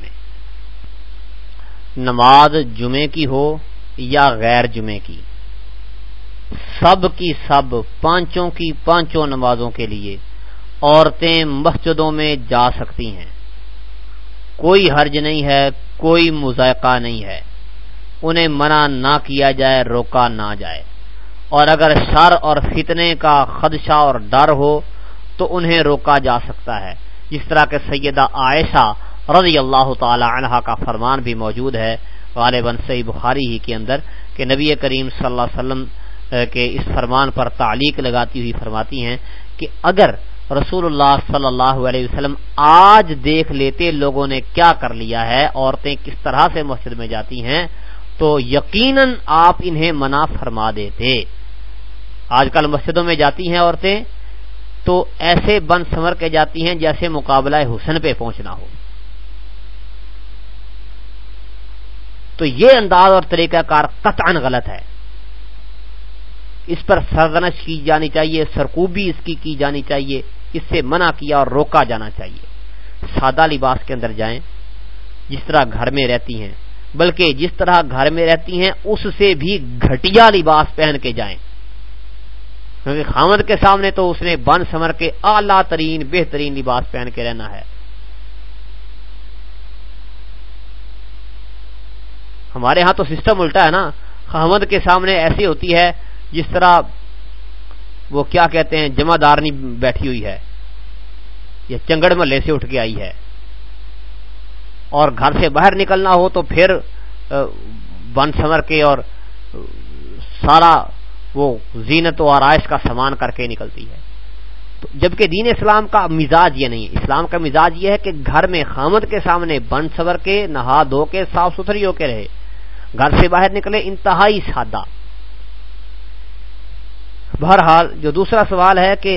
نماز جمعے کی ہو یا غیر جمعے کی؟ سب کی سب پانچوں کی پانچوں نمازوں کے لیے عورتیں مسجدوں میں جا سکتی ہیں۔ کوئی حرج نہیں ہے، کوئی مذائقہ نہیں ہے۔ انہیں منع نہ کیا جائے، روکا نہ جائے۔ اور اگر شر اور فتنے کا خدشہ اور ڈر ہو تو انہیں روکا جا سکتا ہے۔ جس طرح کے سیدہ عائشہ رضی اللہ تعالی عنہ کا فرمان بھی موجود ہے غالباً صحیح بخاری ہی کے اندر کہ نبی کریم صلی اللہ علیہ وسلم کے اس فرمان پر تعلیق لگاتی ہوئی فرماتی ہیں کہ اگر رسول اللہ صلی اللہ علیہ وسلم آج دیکھ لیتے لوگوں نے کیا کر لیا ہے، عورتیں کس طرح سے مسجد میں جاتی ہیں، تو یقیناً آپ انہیں منع فرما دیتے۔ آج کل مسجدوں میں جاتی ہیں عورتیں، تو ایسے بن سمر کے جاتی ہیں جیسے مقابلہ حسن پہ پہنچنا ہو۔ تو یہ انداز اور طریقہ کار قطعا غلط ہے۔ اس پر سرزنش کی جانی چاہیے، سرکوبی اس کی کی جانی چاہیے، اس سے منع کیا اور روکا جانا چاہیے۔ سادہ لباس کے اندر جائیں، جس طرح گھر میں رہتی ہیں، بلکہ جس طرح گھر میں رہتی ہیں، اس سے بھی گھٹیا لباس پہن کے جائیں۔ کیونکہ خامد کے سامنے تو اس نے بن سمر کے اعلیٰ ترین، بہترین لباس پہن کے رہنا ہے۔ ہمارے ہاں تو سسٹم الٹا ہے نا۔ خامد کے سامنے ایسی ہوتی ہے جس طرح وہ کیا کہتے ہیں، جمع دارنی بیٹھی ہوئی ہے۔ یا چنگڑ محلے سے اٹھ کے آئی ہے۔ اور گھر سے باہر نکلنا ہو تو پھر بن سمر کے اور سارا وہ زینت و آرائش کا سامان کر کے نکلتی ہے۔ جبکہ دین اسلام کا مزاج یہ نہیں ہے۔ اسلام کا مزاج یہ ہے کہ گھر میں خامد کے سامنے بن سور کے، نہا دھو کے، صاف ستھری ہو کے رہے۔ گھر سے باہر نکلے، انتہائی سادہ۔ بہرحال جو دوسرا سوال ہے کہ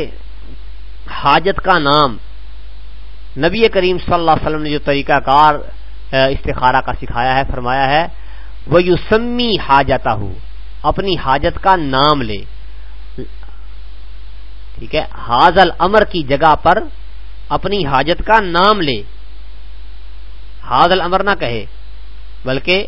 حاجت کا نام، نبی کریم صلی اللہ علیہ وسلم نے جو طریقہ کار استخارہ کا سکھایا ہے، فرمایا ہے وہ یوسمی حاجتا ہوں اپنی حاجت کا نام لے۔ ٹھیک ہے حاضل امر کی جگہ پر اپنی حاجت کا نام لے۔ حاضل امر نہ کہے، بلکہ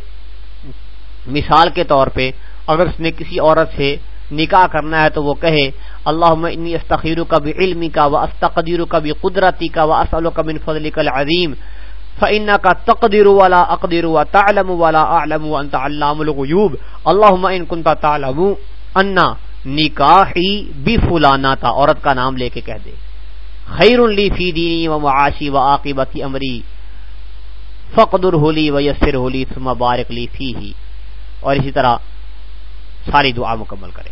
مثال کے طور پہ اگر اس نے کسی عورت سے نکاح کرنا ہے تو وہ کہے اللہ انی استخیر کا بھی علمی کا و استقدیر کا بھی قدرتی کا و اسلو کا بن فضل عظیم فعن کا تقدیر والا اقدیر و تعلم والا عالم و انت علام الغیوب۔ اللہ ان کنتا تعلم انا نکاحی بھی فلانا تھا عورت کا نام لے کے کہہ دے۔ خیر لی فی دینی و معاشی و عاقبتی امری فقدر ہولی و یسر ہولی بارک لی فی ہی اور اسی طرح ساری دعا مکمل کرے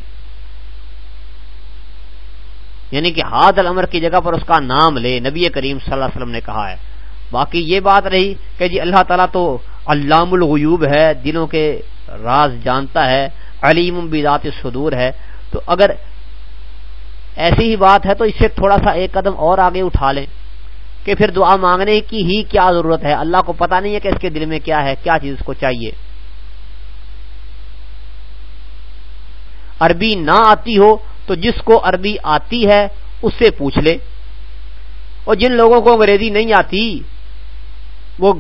یعنی کہ ہاتھ الامر کی جگہ پر اس کا نام لے۔ نبی کریم صلی اللہ علیہ وسلم نے کہا ہے۔ باقی یہ بات رہی کہ جی اللہ تعالیٰ تو علام الغیوب ہے، دلوں کے راز جانتا ہے، علیم بذات صدور ہے۔ تو اگر ایسی ہی بات ہے تو اس سے تھوڑا سا ایک قدم اور آگے اٹھا لیں کہ پھر دعا مانگنے کی ہی کیا ضرورت ہے۔ اللہ کو پتا نہیں ہے کہ اس کے دل میں کیا ہے، کیا چیز اس کو چاہیے۔ عربی نہ آتی ہو تو جس کو عربی آتی ہے اس سے پوچھ لے۔ اور جن لوگوں کو انگریزی نہیں آتی، وہ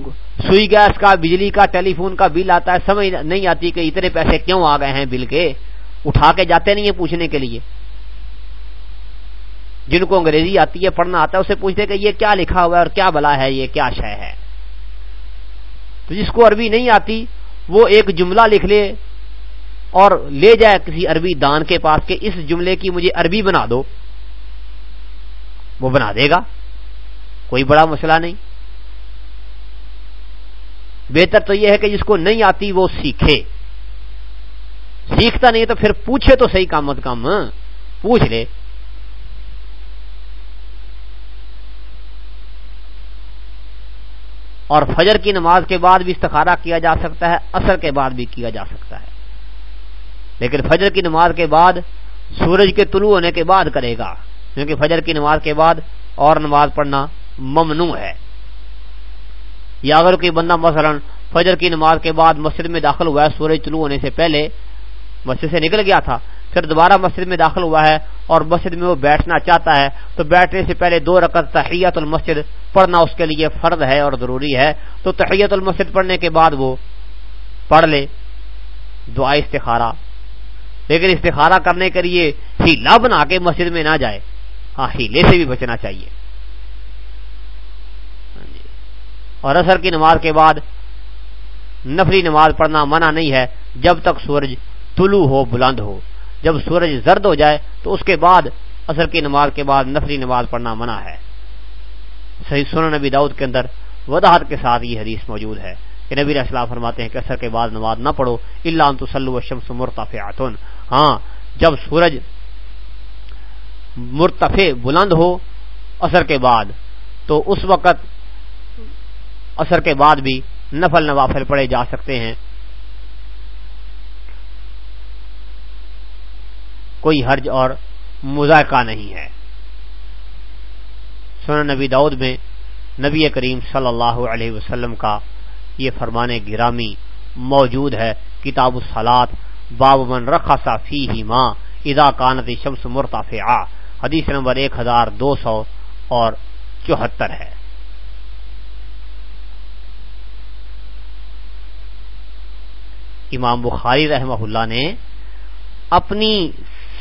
سوئی گیس کا، بجلی کا، ٹیلی فون کا بل آتا ہے، سمجھ نہیں آتی کہ اتنے پیسے کیوں آ گئے ہیں بل کے؟ اٹھا کے جاتے نہیں ہیں پوچھنے کے لیے۔ جن کو انگریزی آتی ہے، پڑھنا آتا ہے، اسے پوچھتے کہ یہ کیا لکھا ہوا ہے اور کیا بلا ہے، یہ کیا شے ہے؟ تو جس کو عربی نہیں آتی، وہ ایک جملہ لکھ لے اور لے جائے کسی عربی دان کے پاس کہ اس جملے کی مجھے عربی بنا دو، وہ بنا دے گا، کوئی بڑا مسئلہ نہیں۔ بہتر تو یہ ہے کہ جس کو نہیں آتی وہ سیکھے۔ سیکھتا نہیں تو پھر پوچھے تو صحیح کام مت کم، پوچھ لے۔ اور فجر کی نماز کے بعد بھی استخارہ کیا جا سکتا ہے اثر کے بعد بھی کیا جا سکتا ہے۔ لیکن فجر کی نماز کے بعد سورج کے طلوع ہونے کے بعد کرے گا۔ کیونکہ فجر کی نماز کے بعد اور نماز پڑھنا ممنوع ہے۔ یا اگر کوئی بندہ مثلا فجر کی نماز کے بعد مسجد میں داخل ہوا ہے، سورج طلوع ہونے سے پہلے مسجد سے نکل گیا تھا، پھر دوبارہ مسجد میں داخل ہوا ہے اور مسجد میں وہ بیٹھنا چاہتا ہے، تو بیٹھنے سے پہلے دو رقط تحیت المسجد پڑھنا اس کے لیے فرض ہے اور ضروری ہے۔ تو تحیت المسجد پڑھنے کے بعد وہ پڑھ لے، دعا استخارہ لیکن استخارہ کرنے کے لیے ہیلا بنا کے مسجد میں نہ جائے۔ ہاں ہیلے سے بھی بچنا چاہیے۔ ہاں جی۔ اور اثر کی نماز کے بعد نفری نماز پڑھنا منع نہیں ہے۔ جب تک سورج طلوع ہو، بلند ہو۔ جب سورج زرد ہو جائے، تو اس کے بعد اثر کی نماز کے بعد نفری نماز پڑھنا منع ہے۔ صحیح سنن نبی داؤد کے اندر وضاحت کے ساتھ یہ حدیث موجود ہے کہ نبی اسلام فرماتے ہیں کہ اثر کے بعد نماز نہ پڑھو۔ اللہ تسلو شمس مرتفع ہاں جب سورج مرتفع بلند ہو اثر کے بعد، تو اس وقت اثر کے بعد بھی نفل نوافل پڑے جا سکتے ہیں۔ کوئی حرج اور مذائقہ نہیں ہے۔ سنن نبی دعود میں نبی کریم صلی اللہ علیہ وسلم کا یہ فرمانے گرامی موجود ہے، کتاب السلات باب من رکھا سا فی ہی ماں ادا کانت شمس مرتاف حدیث نمبر ایک ہزار دو سو اور چوہتر ہے۔ امام بخاری رحمہ اللہ نے اپنی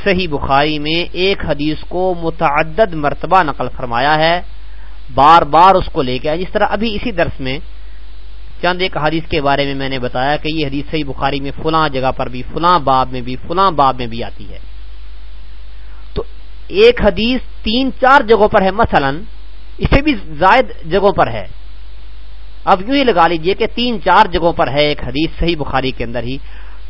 صحیح بخاری میں ایک حدیث کو متعدد مرتبہ نقل فرمایا ہے، بار بار اس کو لے کے جس طرح ابھی اسی درس میں چند ایک حدیث کے بارے میں میں نے بتایا کہ یہ حدیث صحیح بخاری میں فلاں جگہ پر بھی، فلاں باب میں بھی، فلاں باب میں بھی آتی ہے۔ تو ایک حدیث تین چار جگہوں پر ہے، مثلا اسے بھی زائد جگہوں پر ہے۔ اب یوں ہی لگا لیجیے کہ تین چار جگہوں پر ہے ایک حدیث صحیح بخاری کے اندر ہی۔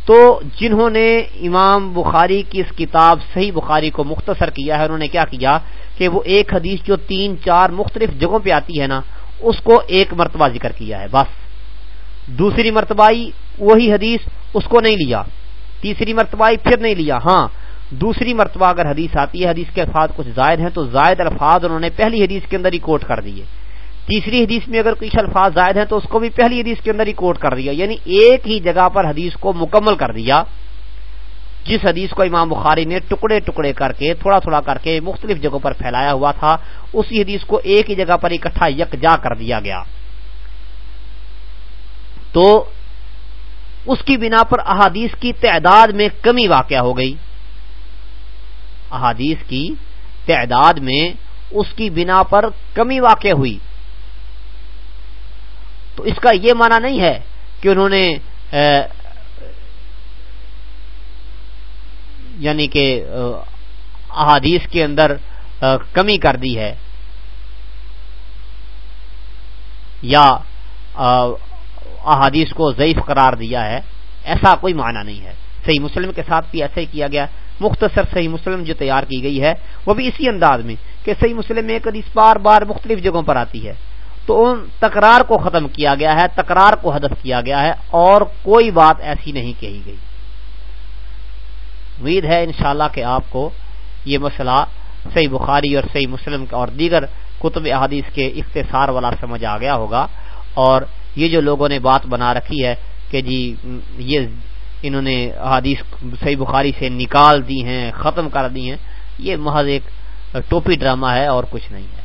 تو جنہوں نے امام بخاری کی اس کتاب صحیح بخاری کو مختصر کیا ہے، انہوں نے کیا کیا کہ وہ ایک حدیث جو تین چار مختلف جگہوں پہ آتی ہے نا، اس کو ایک مرتبہ ذکر کیا ہے، بس۔ دوسری مرتبہ وہی حدیث اس کو نہیں لیا، تیسری مرتبہ پھر نہیں لیا۔ ہاں دوسری مرتبہ اگر حدیث آتی ہے، حدیث کے الفاظ کچھ زائد ہیں، تو زائد الفاظ انہوں نے پہلی حدیث کے اندر ہی کوٹ کر دیے۔ تیسری حدیث میں اگر کچھ الفاظ زائد ہیں، تو اس کو بھی پہلی حدیث کے اندر ہی کوٹ کر دیا۔ یعنی ایک ہی جگہ پر حدیث کو مکمل کر دیا۔ جس حدیث کو امام بخاری نے ٹکڑے ٹکڑے کر کے، تھوڑا تھوڑا کر کے مختلف جگہوں پر پھیلایا ہوا تھا، اسی حدیث کو ایک ہی جگہ پر اکٹھا یک جا کر دیا گیا۔ تو اس کی بنا پر احادیث کی تعداد میں کمی واقع ہو گئی۔ احادیث کی تعداد میں اس کی بنا پر کمی واقع ہوئی۔ تو اس کا یہ معنی نہیں ہے کہ انہوں نے یعنی کہ احادیث کے اندر کمی کر دی ہے۔ یا احادیث کو ضعیف قرار دیا ہے، ایسا کوئی معنی نہیں ہے۔ صحیح مسلم کے ساتھ بھی ایسا ہی کیا گیا۔ مختصر صحیح مسلم جو تیار کی گئی ہے، وہ بھی اسی انداز میں کہ صحیح مسلم میں حدیث بار بار مختلف جگہوں پر آتی ہے۔ تو ان تکرار کو ختم کیا گیا ہے، تکرار کو ہدف کیا گیا ہے، اور کوئی بات ایسی نہیں کہی گئی۔ امید ہے انشاءاللہ کہ آپ کو یہ مسئلہ صحیح بخاری اور صحیح مسلم اور دیگر کتب احادیث کے اختصار والا سمجھ آ گیا ہوگا۔ اور یہ جو لوگوں نے بات بنا رکھی ہے کہ جی یہ انہوں نے حادیث صحیح بخاری سے نکال دی ہیں، ختم کر دی ہیں، یہ محض ایک ٹوپی ڈرامہ ہے اور کچھ نہیں ہے۔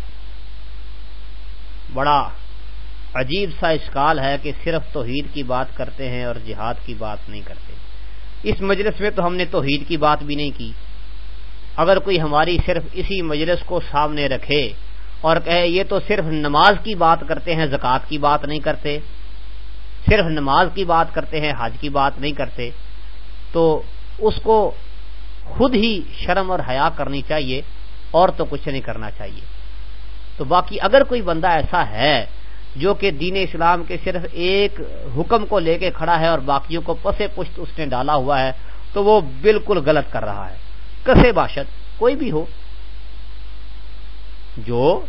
بڑا عجیب سا اشکال ہے کہ صرف توحید کی بات کرتے ہیں اور جہاد کی بات نہیں کرتے۔ اس مجلس میں تو ہم نے توحید کی بات بھی نہیں کی۔ اگر کوئی ہماری صرف اسی مجلس کو سامنے رکھے اور کہے یہ تو صرف نماز کی بات کرتے ہیں، زکوٰۃ کی بات نہیں کرتے۔ صرف نماز کی بات کرتے ہیں، حج کی بات نہیں کرتے۔ تو اس کو خود ہی شرم اور حیا کرنی چاہیے اور تو کچھ نہیں کرنا چاہیے۔ تو باقی اگر کوئی بندہ ایسا ہے جو کہ دین اسلام کے صرف ایک حکم کو لے کے کھڑا ہے اور باقیوں کو پسے پشت اس نے ڈالا ہوا ہے، تو وہ بالکل غلط کر رہا ہے۔ کسے باشد، کوئی بھی ہو، جو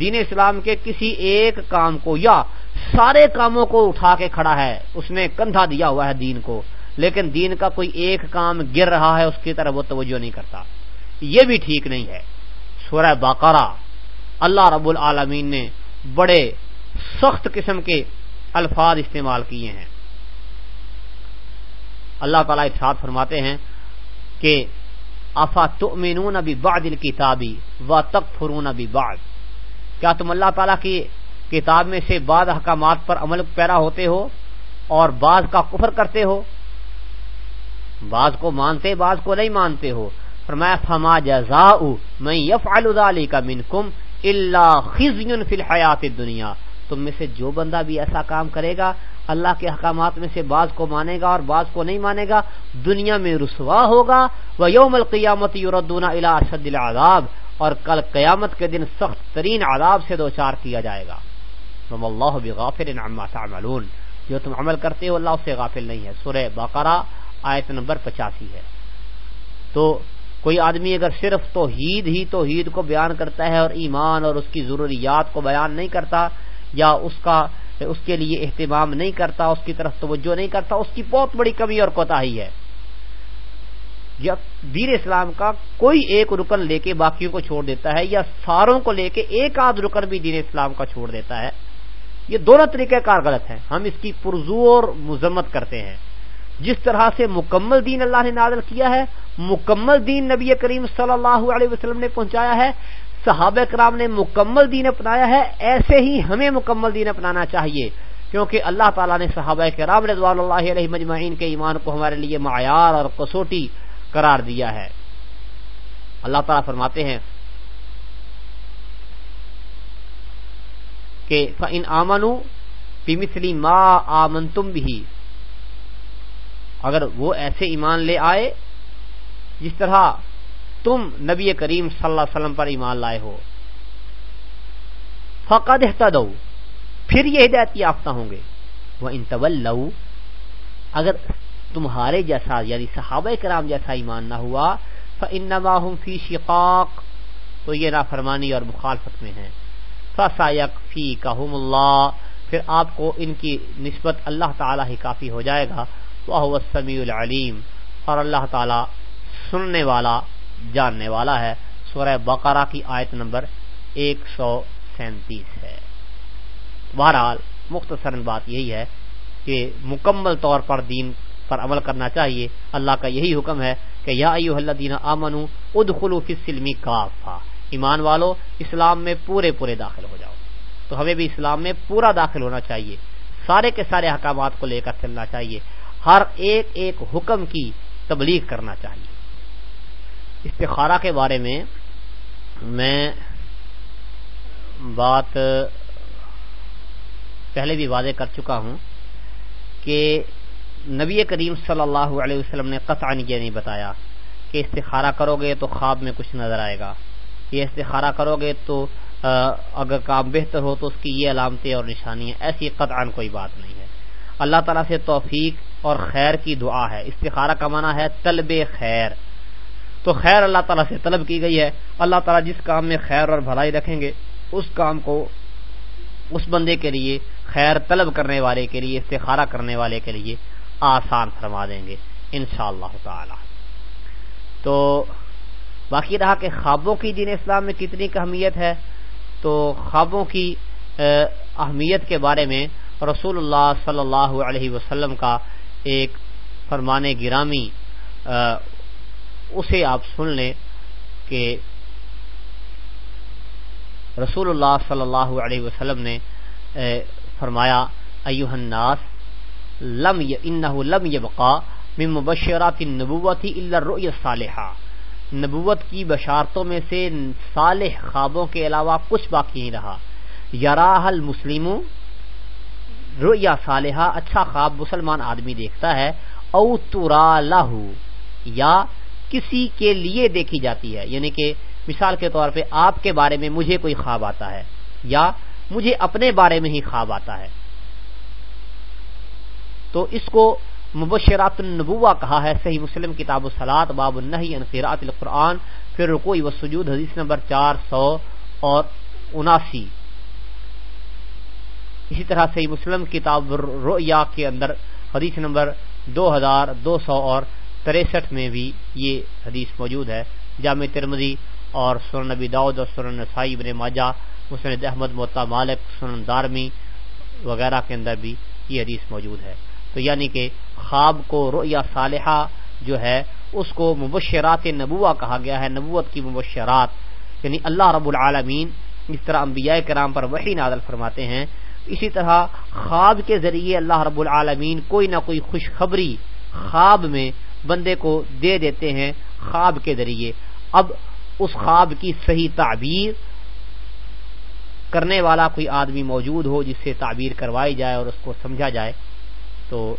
دین اسلام کے کسی ایک کام کو یا سارے کاموں کو اٹھا کے کھڑا ہے، اس نے کندھا دیا ہوا ہے دین کو، لیکن دین کا کوئی ایک کام گر رہا ہے، اس کی طرف وہ توجہ نہیں کرتا۔ یہ بھی ٹھیک نہیں ہے۔ سورہ باقارہ اللہ رب العالمین نے بڑے سخت قسم کے الفاظ استعمال کیے ہیں۔ اللہ تعالیٰ ارشاد فرماتے ہیں کہ افا تؤمنون ببعض الكتابی و تکفرون ببعض۔ کیا تم اللہ تعالیٰ کی کتاب میں سے بعض احکامات پر عمل پیرا ہوتے ہو اور بعض کا کفر کرتے ہو؟ بعض کو مانتے، بعض کو نہیں مانتے ہو۔ فرمایا، فما جزاء من يفعل ذلك منكم الا خزي في الحیات الدنیا تم میں سے جو بندہ بھی ایسا کام کرے گا، اللہ کے احکامات میں سے بعض کو مانے گا اور بعض کو نہیں مانے گا، دنیا میں رسوا ہوگا۔ وہ یوم القیامت یوردون الا اشد العذاب۔ اور کل قیامت کے دن سخت ترین عذاب سے دوچار کیا جائے گا۔ اللہ بغافل عما تعملون۔ جو تم عمل کرتے ہو اللہ اس سے غافل نہیں ہے۔ سورہ بقرہ آیت نمبر پچاسی ہے۔ تو کوئی آدمی اگر صرف توحید ہی توحید کو بیان کرتا ہے اور ایمان اور اس کی ضروریات کو بیان نہیں کرتا یا اس کا اس کے لیے اہتمام نہیں کرتا، اس کی طرف توجہ نہیں کرتا، اس کی بہت بڑی کمی اور کوتا ہی ہے۔ یا دین اسلام کا کوئی ایک رکن لے کے باقیوں کو چھوڑ دیتا ہے یا ساروں کو لے کے ایک آدھ رکن بھی دین اسلام کا چھوڑ دیتا ہے، یہ دونوں طریقہ کار غلط ہے ہم اس کی پرزور مذمت کرتے ہیں۔ جس طرح سے مکمل دین اللہ نے نازل کیا ہے، مکمل دین نبی کریم صلی اللہ علیہ وسلم نے پہنچایا ہے، صحابہ کرام نے مکمل دین اپنایا ہے، ایسے ہی ہمیں مکمل دین اپنانا چاہیے۔ کیونکہ اللہ تعالیٰ نے صحابہ کرام رضوان اللہ علیہ مجمعین کے ایمان کو ہمارے لیے معیار اور کسوٹی قرار دیا ہے۔ اللہ تعالیٰ فرماتے ہیں کہ ان آمن پیمسلی ما آمن تم بھی اگر وہ ایسے ایمان لے آئے جس طرح تم نبی کریم صلی اللہ علیہ وسلم پر ایمان لائے ہو۔ فقد دو پھر یہ ہدایت یافتہ ہوں گے۔ وہ انتول اگر تمہارے جیسا یعنی صحابہ کرام جیسا ایمان نہ ہوا فنما فی شقاق، تو یہ نافرمانی اور مخالفت میں ہے فسایق فی کہم اللہ پھر آپ کو ان کی نسبت اللہ تعالی ہی کافی ہو جائے گا۔ وہ سمیع العلیم اور اللہ تعالی سننے والا، جاننے والا ہے۔ سورہ بقرہ کی آیت نمبر ایک سو سینتیس ہے۔ بہرحال مختصر بات یہی ہے کہ مکمل طور پر دین پر عمل کرنا چاہیے۔ اللہ کا یہی حکم ہے کہ یا ایوہ الذین آمنوا ادخلوا فی السلم کافا ایمان والو، اسلام میں پورے پورے داخل ہو جاؤ۔ تو ہمیں بھی اسلام میں پورا داخل ہونا چاہیے۔ سارے کے سارے احکامات کو لے کر چلنا چاہیے۔ ہر ایک ایک حکم کی تبلیغ کرنا چاہیے۔ استخارہ کے بارے میں میں بات پہلے بھی واضح کر چکا ہوں کہ نبی کریم صلی اللہ علیہ وسلم نے قطعا یہ نہیں بتایا کہ استخارہ کرو گے تو خواب میں کچھ نظر آئے گا۔ یہ استخارہ کرو گے تو اگر کام بہتر ہو تو اس کی یہ علامتیں اور نشانیاں ایسی قطعا کوئی بات نہیں ہے۔ اللہ تعالیٰ سے توفیق اور خیر کی دعا ہے۔ استخارہ کا معنی ہے طلب خیر۔ تو خیر اللہ تعالیٰ سے طلب کی گئی ہے۔ اللہ تعالیٰ جس کام میں خیر اور بھلائی رکھیں گے، اس کام کو اس بندے کے لیے، خیر طلب کرنے والے کے لیے، استخارہ کرنے والے کے لیے آسان فرما دیں گے ان شاء اللہ تعالی۔ تو باقی رہا کہ خوابوں کی دین اسلام میں کتنی اہمیت ہے، تو خوابوں کی اہمیت کے بارے میں رسول اللہ صلی اللہ علیہ وسلم کا ایک فرمان گرامی اسے آپ سن لیں کہ رسول اللہ صلی اللہ علیہ وسلم نے فرمایا ایوہ الناس لم انہو لم یبقا من مبشرات النبوت الا الرؤی الصالحہ۔ نبوت کی بشارتوں میں سے صالح خوابوں کے علاوہ کچھ باقی نہیں رہا۔ یراہ المسلم رؤیا صالحہ اچھا خواب مسلمان آدمی دیکھتا ہے، او ترا لہو یا کسی کے لیے دیکھی جاتی ہے۔ یعنی کہ مثال کے طور پہ آپ کے بارے میں مجھے کوئی خواب آتا ہے، یا مجھے اپنے بارے میں ہی خواب آتا ہے۔ تو اس کو مبشرات النبوہ کہا ہے، صحیح مسلم کتاب الصلاط باب النہی انقراط القرآن، پھر رکوئی و سجود، حدیث نمبر چار سو اور اناسی۔ اسی طرح صحیح مسلم کتاب رؤیا کے اندر حدیث نمبر دو ہزار دو سو اور تریسٹھ میں بھی یہ حدیث موجود ہے۔ جامع ترمدی اور سورن نبی داود اور سورن نسائی ابن ماجہ، مسند احمد متا مالک سورن دارمی وغیرہ کے اندر بھی یہ حدیث موجود ہے۔ تو یعنی کہ خواب کو رؤیا صالحہ جو ہے، اس کو مبشرات نبوہ کہا گیا ہے، نبوت کی مبشرات۔ یعنی اللہ رب العالمین اس طرح انبیاء کرام پر وہی نادل فرماتے ہیں۔ اسی طرح خواب کے ذریعے اللہ رب العالمین کوئی نہ کوئی خوشخبری خواب میں بندے کو دے دیتے ہیں خواب کے ذریعے۔ اب اس خواب کی صحیح تعبیر کرنے والا کوئی آدمی موجود ہو جس سے تعبیر کروائی جائے اور اس کو سمجھا جائے تو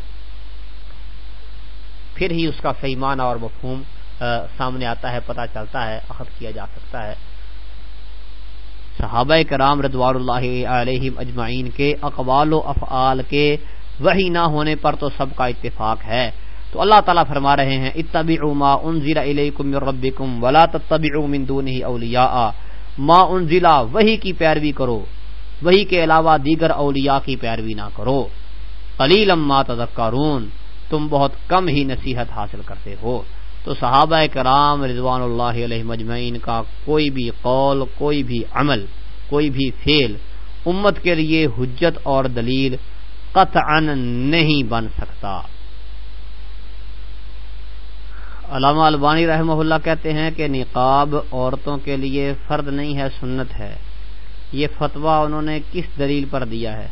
پھر ہی اس کا صحیح معنی اور مفہوم سامنے آتا ہے، پتہ چلتا ہے اخذ کیا جا سکتا ہے۔ صحابہ کرام ردوار اللہ علیہ اجمعین کے اقوال و افعال کے وہی نہ ہونے پر تو سب کا اتفاق ہے۔ تو اللہ تعالیٰ فرما رہے ہیں، اتبعوا ما انزل الیکم من ربکم ولا تتبعوا من دونه اولیاء۔ ما انزل وہی کی پیروی کرو۔ وہی کے علاوہ دیگر اولیاء کی پیروی نہ کرو۔ قلیلا ما تذکرون، تم بہت کم ہی نصیحت حاصل کرتے ہو۔ تو صحابہ کرام رضوان اللہ علیہ مجمعین کا کوئی بھی قول، کوئی بھی عمل، کوئی بھی فعل امت کے لیے حجت اور دلیل قطعا نہیں بن سکتا۔ علامہ البانی رحمہ اللہ کہتے ہیں کہ نقاب عورتوں کے لیے فرد نہیں ہے، سنت ہے۔ یہ فتویٰ انہوں نے کس دلیل پر دیا ہے؟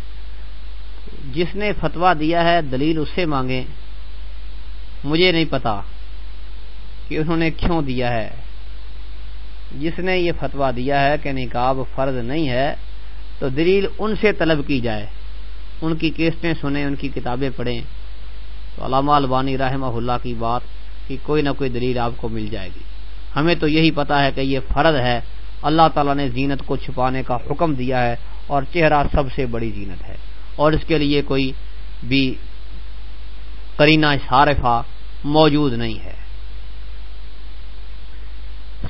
جس نے فتویٰ دیا ہے، دلیل اس سے مانگے مجھے نہیں پتا کہ انہوں نے کیوں دیا ہے۔ جس نے یہ فتویٰ دیا ہے کہ نقاب فرض نہیں ہے، تو دلیل ان سے طلب کی جائے۔ ان کی کیسٹیں سنیں، ان کی کتابیں پڑھیں۔ تو علامہ البانی رحمہ اللہ کی بات کہ کوئی نہ کوئی دلیل آپ کو مل جائے گی۔ ہمیں تو یہی پتا ہے کہ یہ فرض ہے۔ اللہ تعالیٰ نے زینت کو چھپانے کا حکم دیا ہے اور چہرہ سب سے بڑی زینت ہے۔ اور اس کے لیے کوئی بھی کرینہ صارفہ موجود نہیں ہے۔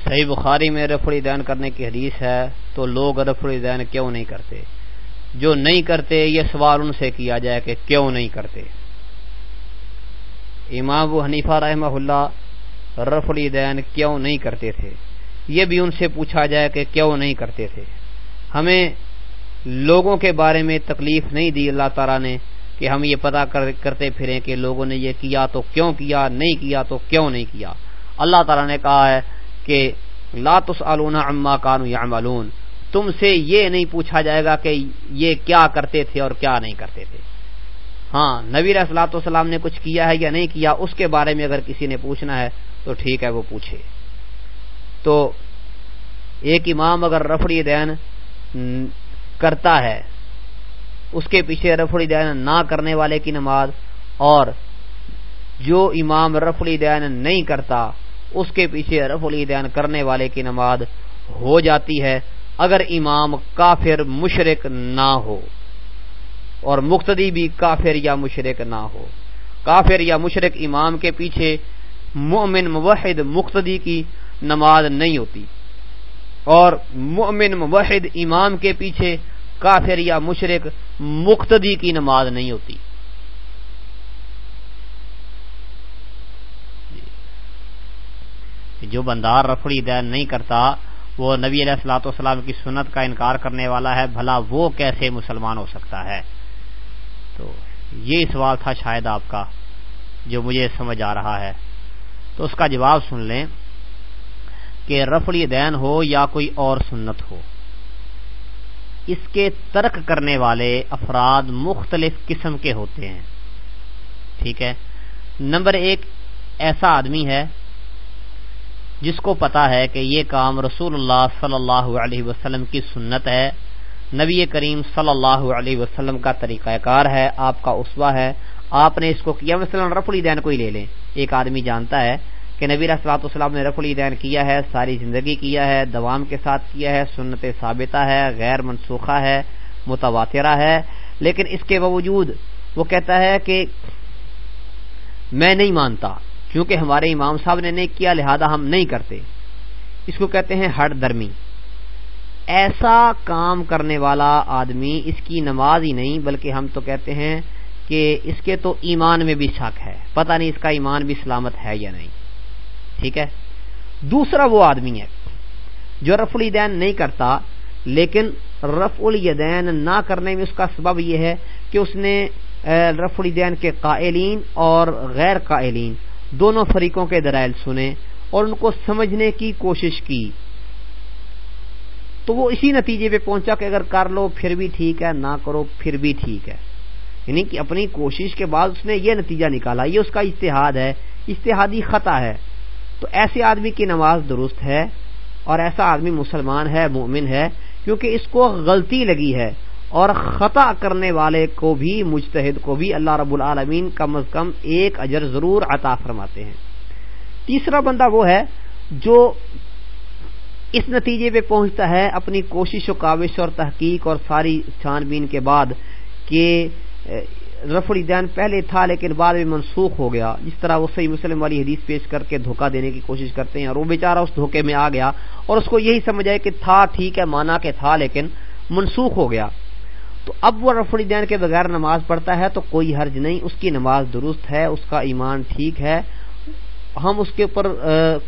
صحیح بخاری میں رفڑی دین کرنے کی حدیث ہے، تو لوگ رفڑی دین کیوں نہیں کرتے؟ جو نہیں کرتے، یہ سوال ان سے کیا جائے کہ کیوں نہیں کرتے؟ امام ابو حنیفہ رحمہ اللہ رف الدین کیوں نہیں کرتے تھے؟ یہ بھی ان سے پوچھا جائے کہ کیوں نہیں کرتے تھے؟ ہمیں لوگوں کے بارے میں تکلیف نہیں دی اللہ تعالیٰ نے کہ ہم یہ پتا کرتے پھریں کہ لوگوں نے یہ کیا تو کیوں کیا، نہیں کیا تو کیوں نہیں کیا۔ اللہ تعالیٰ نے کہا ہے کہ لاتس عما کانو یا تم سے یہ نہیں پوچھا جائے گا کہ یہ کیا کرتے تھے اور کیا نہیں کرتے تھے۔ ہاں نبی رسلاۃ والسلام نے کچھ کیا ہے یا نہیں کیا، اس کے بارے میں اگر کسی نے پوچھنا ہے تو ٹھیک ہے، وہ پوچھے۔ تو ایک امام اگر رفڑی دین کرتا ہے۔ اس کے پیچھے رفڑی دین نہ کرنے والے کی نماز اور جو امام رفڑی دین نہیں کرتا، اس کے پیچھے رف الدین کرنے والے کی نماز ہو جاتی ہے اگر امام کافر مشرق نہ ہو اور مقتدی بھی کافر یا مشرق نہ ہو۔ کافر یا مشرق امام کے پیچھے مومن موحد مقتدی کی نماز نہیں ہوتی۔ اور مومن موحد امام کے پیچھے کافر یا مشرق مقتدی کی نماز نہیں ہوتی۔ جی۔ جو بندار رفڑی دین نہیں کرتا، وہ نبی علیہ السلاۃ والسلام کی سنت کا انکار کرنے والا ہے، بھلا وہ کیسے مسلمان ہو سکتا ہے؟ تو یہ سوال تھا شاید آپ کا، جو مجھے سمجھ آ رہا ہے۔ تو اس کا جواب سن لیں۔ کہ رفڑی دین ہو یا کوئی اور سنت ہو۔ اس کے ترک کرنے والے افراد مختلف قسم کے ہوتے ہیں۔ ٹھیک ہے۔ نمبر ایک، ایسا آدمی ہے جس کو پتا ہے کہ یہ کام رسول اللہ صلی اللہ علیہ وسلم کی سنت ہے۔ نبی کریم صلی اللہ علیہ وسلم کا طریقہ کار ہے، آپ کا اسوا ہے۔ آپ نے اس کو کیا مثلا رف الدین کو ہی لے لیں۔ ایک آدمی جانتا ہے کہ نبی رسلاۃ السلام نے رف الدین کیا ہے، ساری زندگی کیا ہے، دوام کے ساتھ کیا ہے، سنت ثابتہ ہے، غیر منسوخہ ہے، متواترہ ہے۔ لیکن اس کے باوجود وہ کہتا ہے کہ میں نہیں مانتا، کیونکہ ہمارے امام صاحب نے نہیں کیا، لہذا ہم نہیں کرتے۔ اس کو کہتے ہیں ہر درمی۔ ایسا کام کرنے والا آدمی اس کی نماز ہی نہیں، بلکہ ہم تو کہتے ہیں کہ اس کے تو ایمان میں بھی شک ہے۔ پتہ نہیں اس کا ایمان بھی سلامت ہے یا نہیں۔ ٹھیک ہے؟ دوسرا وہ آدمی ہے جو رف الدین نہیں کرتا، لیکن رف الدین نہ کرنے میں اس کا سبب یہ ہے کہ اس نے رف الدین کے قائلین اور غیر قائلین دونوں فریقوں کے درائل سنے اور ان کو سمجھنے کی کوشش کی۔ تو وہ اسی نتیجے پہ پہنچا کہ اگر کر لو پھر بھی ٹھیک ہے، نہ کرو پھر بھی ٹھیک ہے۔ یعنی کہ اپنی کوشش کے بعد اس نے یہ نتیجہ نکالا، یہ اس کا اشتہاد ہے اشتہادی خطا ہے۔ تو ایسے آدمی کی نماز درست ہے اور ایسا آدمی مسلمان ہے، مومن ہے، کیونکہ اس کو غلطی لگی ہے اور خطا کرنے والے کو بھی، مجتہد کو بھی اللہ رب العالمین کم از کم ایک اجر ضرور عطا فرماتے ہیں۔ تیسرا بندہ وہ ہے جو اس نتیجے پہ پہنچتا ہے اپنی کوشش و کاوش اور تحقیق اور ساری چھان بین کے بعد کہ رف الدین پہلے تھا لیکن بعد میں منسوخ ہو گیا۔ جس طرح وہ صحیح مسلم والی حدیث پیش کر کے دھوکہ دینے کی کوشش کرتے ہیں اور وہ بیچارہ اس دھوکے میں آ گیا اور اس کو یہی سمجھ آئے کہ تھا ٹھیک ہے، مانا کہ تھا لیکن منسوخ ہو گیا۔ تو اب وہ رف الدین کے بغیر نماز پڑھتا ہے تو کوئی حرج نہیں، اس کی نماز درست ہے، اس کا ایمان ٹھیک ہے۔ ہم اس کے اوپر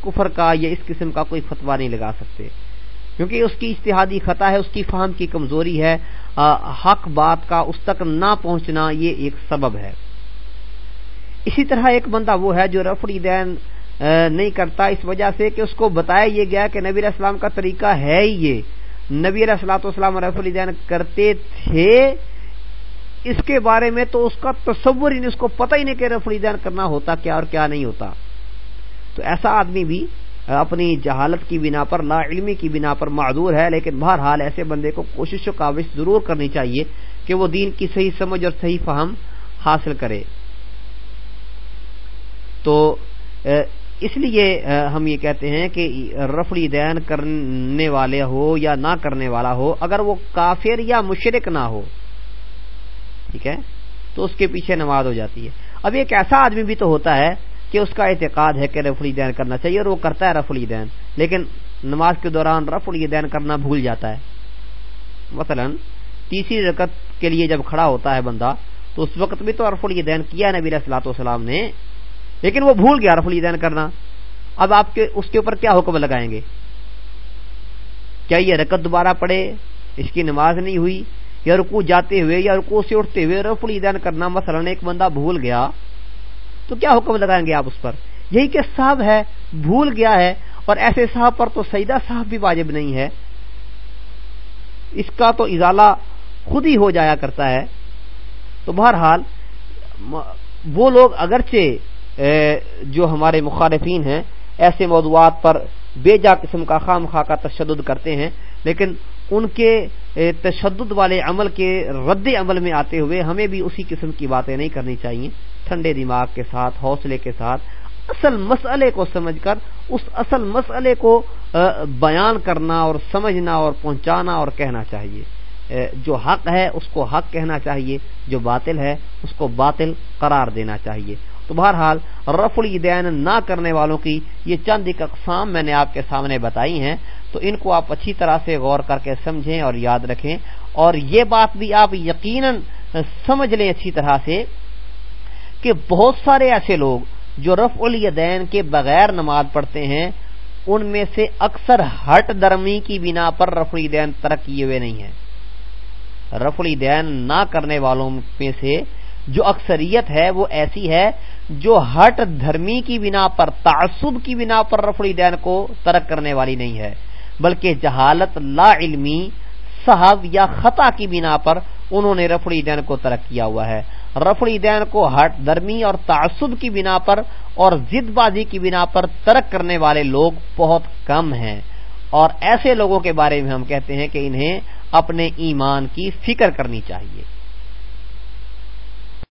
کفر کا یا اس قسم کا کوئی فتوا نہیں لگا سکتے۔ کیونکہ اس کی اشتہادی خطا ہے، اس کی فہم کی کمزوری ہے۔ حق بات کا اس تک نہ پہنچنا یہ ایک سبب ہے۔ اسی طرح ایک بندہ وہ ہے جو رفڑی دین نہیں کرتا، اس وجہ سے کہ اس کو بتایا یہ گیا کہ نبی اسلام کا طریقہ ہے ہی یہ۔ نبی السلاۃ والسلام رف الدین کرتے تھے۔ اس کے بارے میں تو اس کا تصور ہی نہیں، اس کو پتہ ہی نہیں کہ رف الدین کرنا ہوتا کیا اور کیا نہیں ہوتا۔ تو ایسا آدمی بھی اپنی جہالت کی بنا پر، لا علمی کی بنا پر معذور ہے، لیکن بہرحال ایسے بندے کو کوشش و کاوش ضرور کرنی چاہیے کہ وہ دین کی صحیح سمجھ اور صحیح فہم حاصل کرے۔ تو اس لیے ہم یہ کہتے ہیں کہ رفڑی دین کرنے والے ہو یا نہ کرنے والا ہو، اگر وہ کافر یا مشرق نہ ہو، ٹھیک ہے، تو اس کے پیچھے نماز ہو جاتی ہے۔ اب ایک ایسا آدمی بھی تو ہوتا ہے کہ اس کا اعتقاد ہے کہ رف دین کرنا چاہیے اور وہ کرتا ہے رف دین لیکن نماز کے دوران رف دین کرنا بھول جاتا ہے۔ مثلا تیسری رکت کے لیے جب کھڑا ہوتا ہے بندہ، تو اس وقت بھی تو رف دین کیا نبی السلاۃ والسلام نے، لیکن وہ بھول گیا رف دین کرنا۔ اب آپ کے، اس کے اوپر کیا حکم لگائیں گے؟ کیا یہ رکت دوبارہ پڑے اس کی نماز نہیں ہوئی؟ یا رکو جاتے ہوئے یا رکو سے اٹھتے ہوئے رف دین کرنا مثلا ایک بندہ بھول گیا تو کیا حکم لگائیں گے آپ اس پر؟ یہی کہ صاحب ہے، بھول گیا ہے، اور ایسے صاحب پر تو سیدہ صاحب بھی واجب نہیں ہے۔ اس کا تو ازالہ خود ہی ہو جایا کرتا ہے۔ تو بہرحال وہ لوگ اگرچہ جو ہمارے مخالفین ہیں، ایسے موضوعات پر بے جا قسم کا خام خواہ کا تشدد کرتے ہیں، لیکن ان کے تشدد والے عمل کے رد عمل میں آتے ہوئے ہمیں بھی اسی قسم کی باتیں نہیں کرنی چاہیے۔ ٹھنڈے دماغ کے ساتھ، حوصلے کے ساتھ اصل مسئلے کو سمجھ کر، اس اصل مسئلے کو بیان کرنا اور سمجھنا اور پہنچانا اور کہنا چاہیے۔ جو حق ہے، اس کو حق کہنا چاہیے۔ جو باطل ہے، اس کو باطل قرار دینا چاہیے۔ تو بہرحال رف الدین نہ کرنے والوں کی یہ چند ایک اقسام میں نے آپ کے سامنے بتائی ہیں۔ تو ان کو آپ اچھی طرح سے غور کر کے سمجھیں اور یاد رکھیں۔ اور یہ بات بھی آپ یقیناً سمجھ لیں اچھی طرح سے۔ کہ بہت سارے ایسے لوگ جو رف الیدین کے بغیر نماز پڑھتے ہیں، ان میں سے اکثر ہٹ درمی کی بنا پر رف الدین ترک کیے ہوئے نہیں ہیں۔ رف الدین نہ کرنے والوں میں سے جو اکثریت ہے، وہ ایسی ہے جو ہٹ دھرمی کی بنا پر، تعصب کی بنا پر رف الدین کو ترک کرنے والی نہیں ہے، بلکہ جہالت لا علمی، صحب یا خطا کی بنا پر انہوں نے رفڑی دین کو ترک کیا ہوا ہے۔ رفڑی دین کو ہٹ درمی اور تعصب کی بنا پر اور زد بازی کی بنا پر ترک کرنے والے لوگ بہت کم ہیں۔ اور ایسے لوگوں کے بارے میں ہم کہتے ہیں کہ انہیں اپنے ایمان کی فکر کرنی چاہیے۔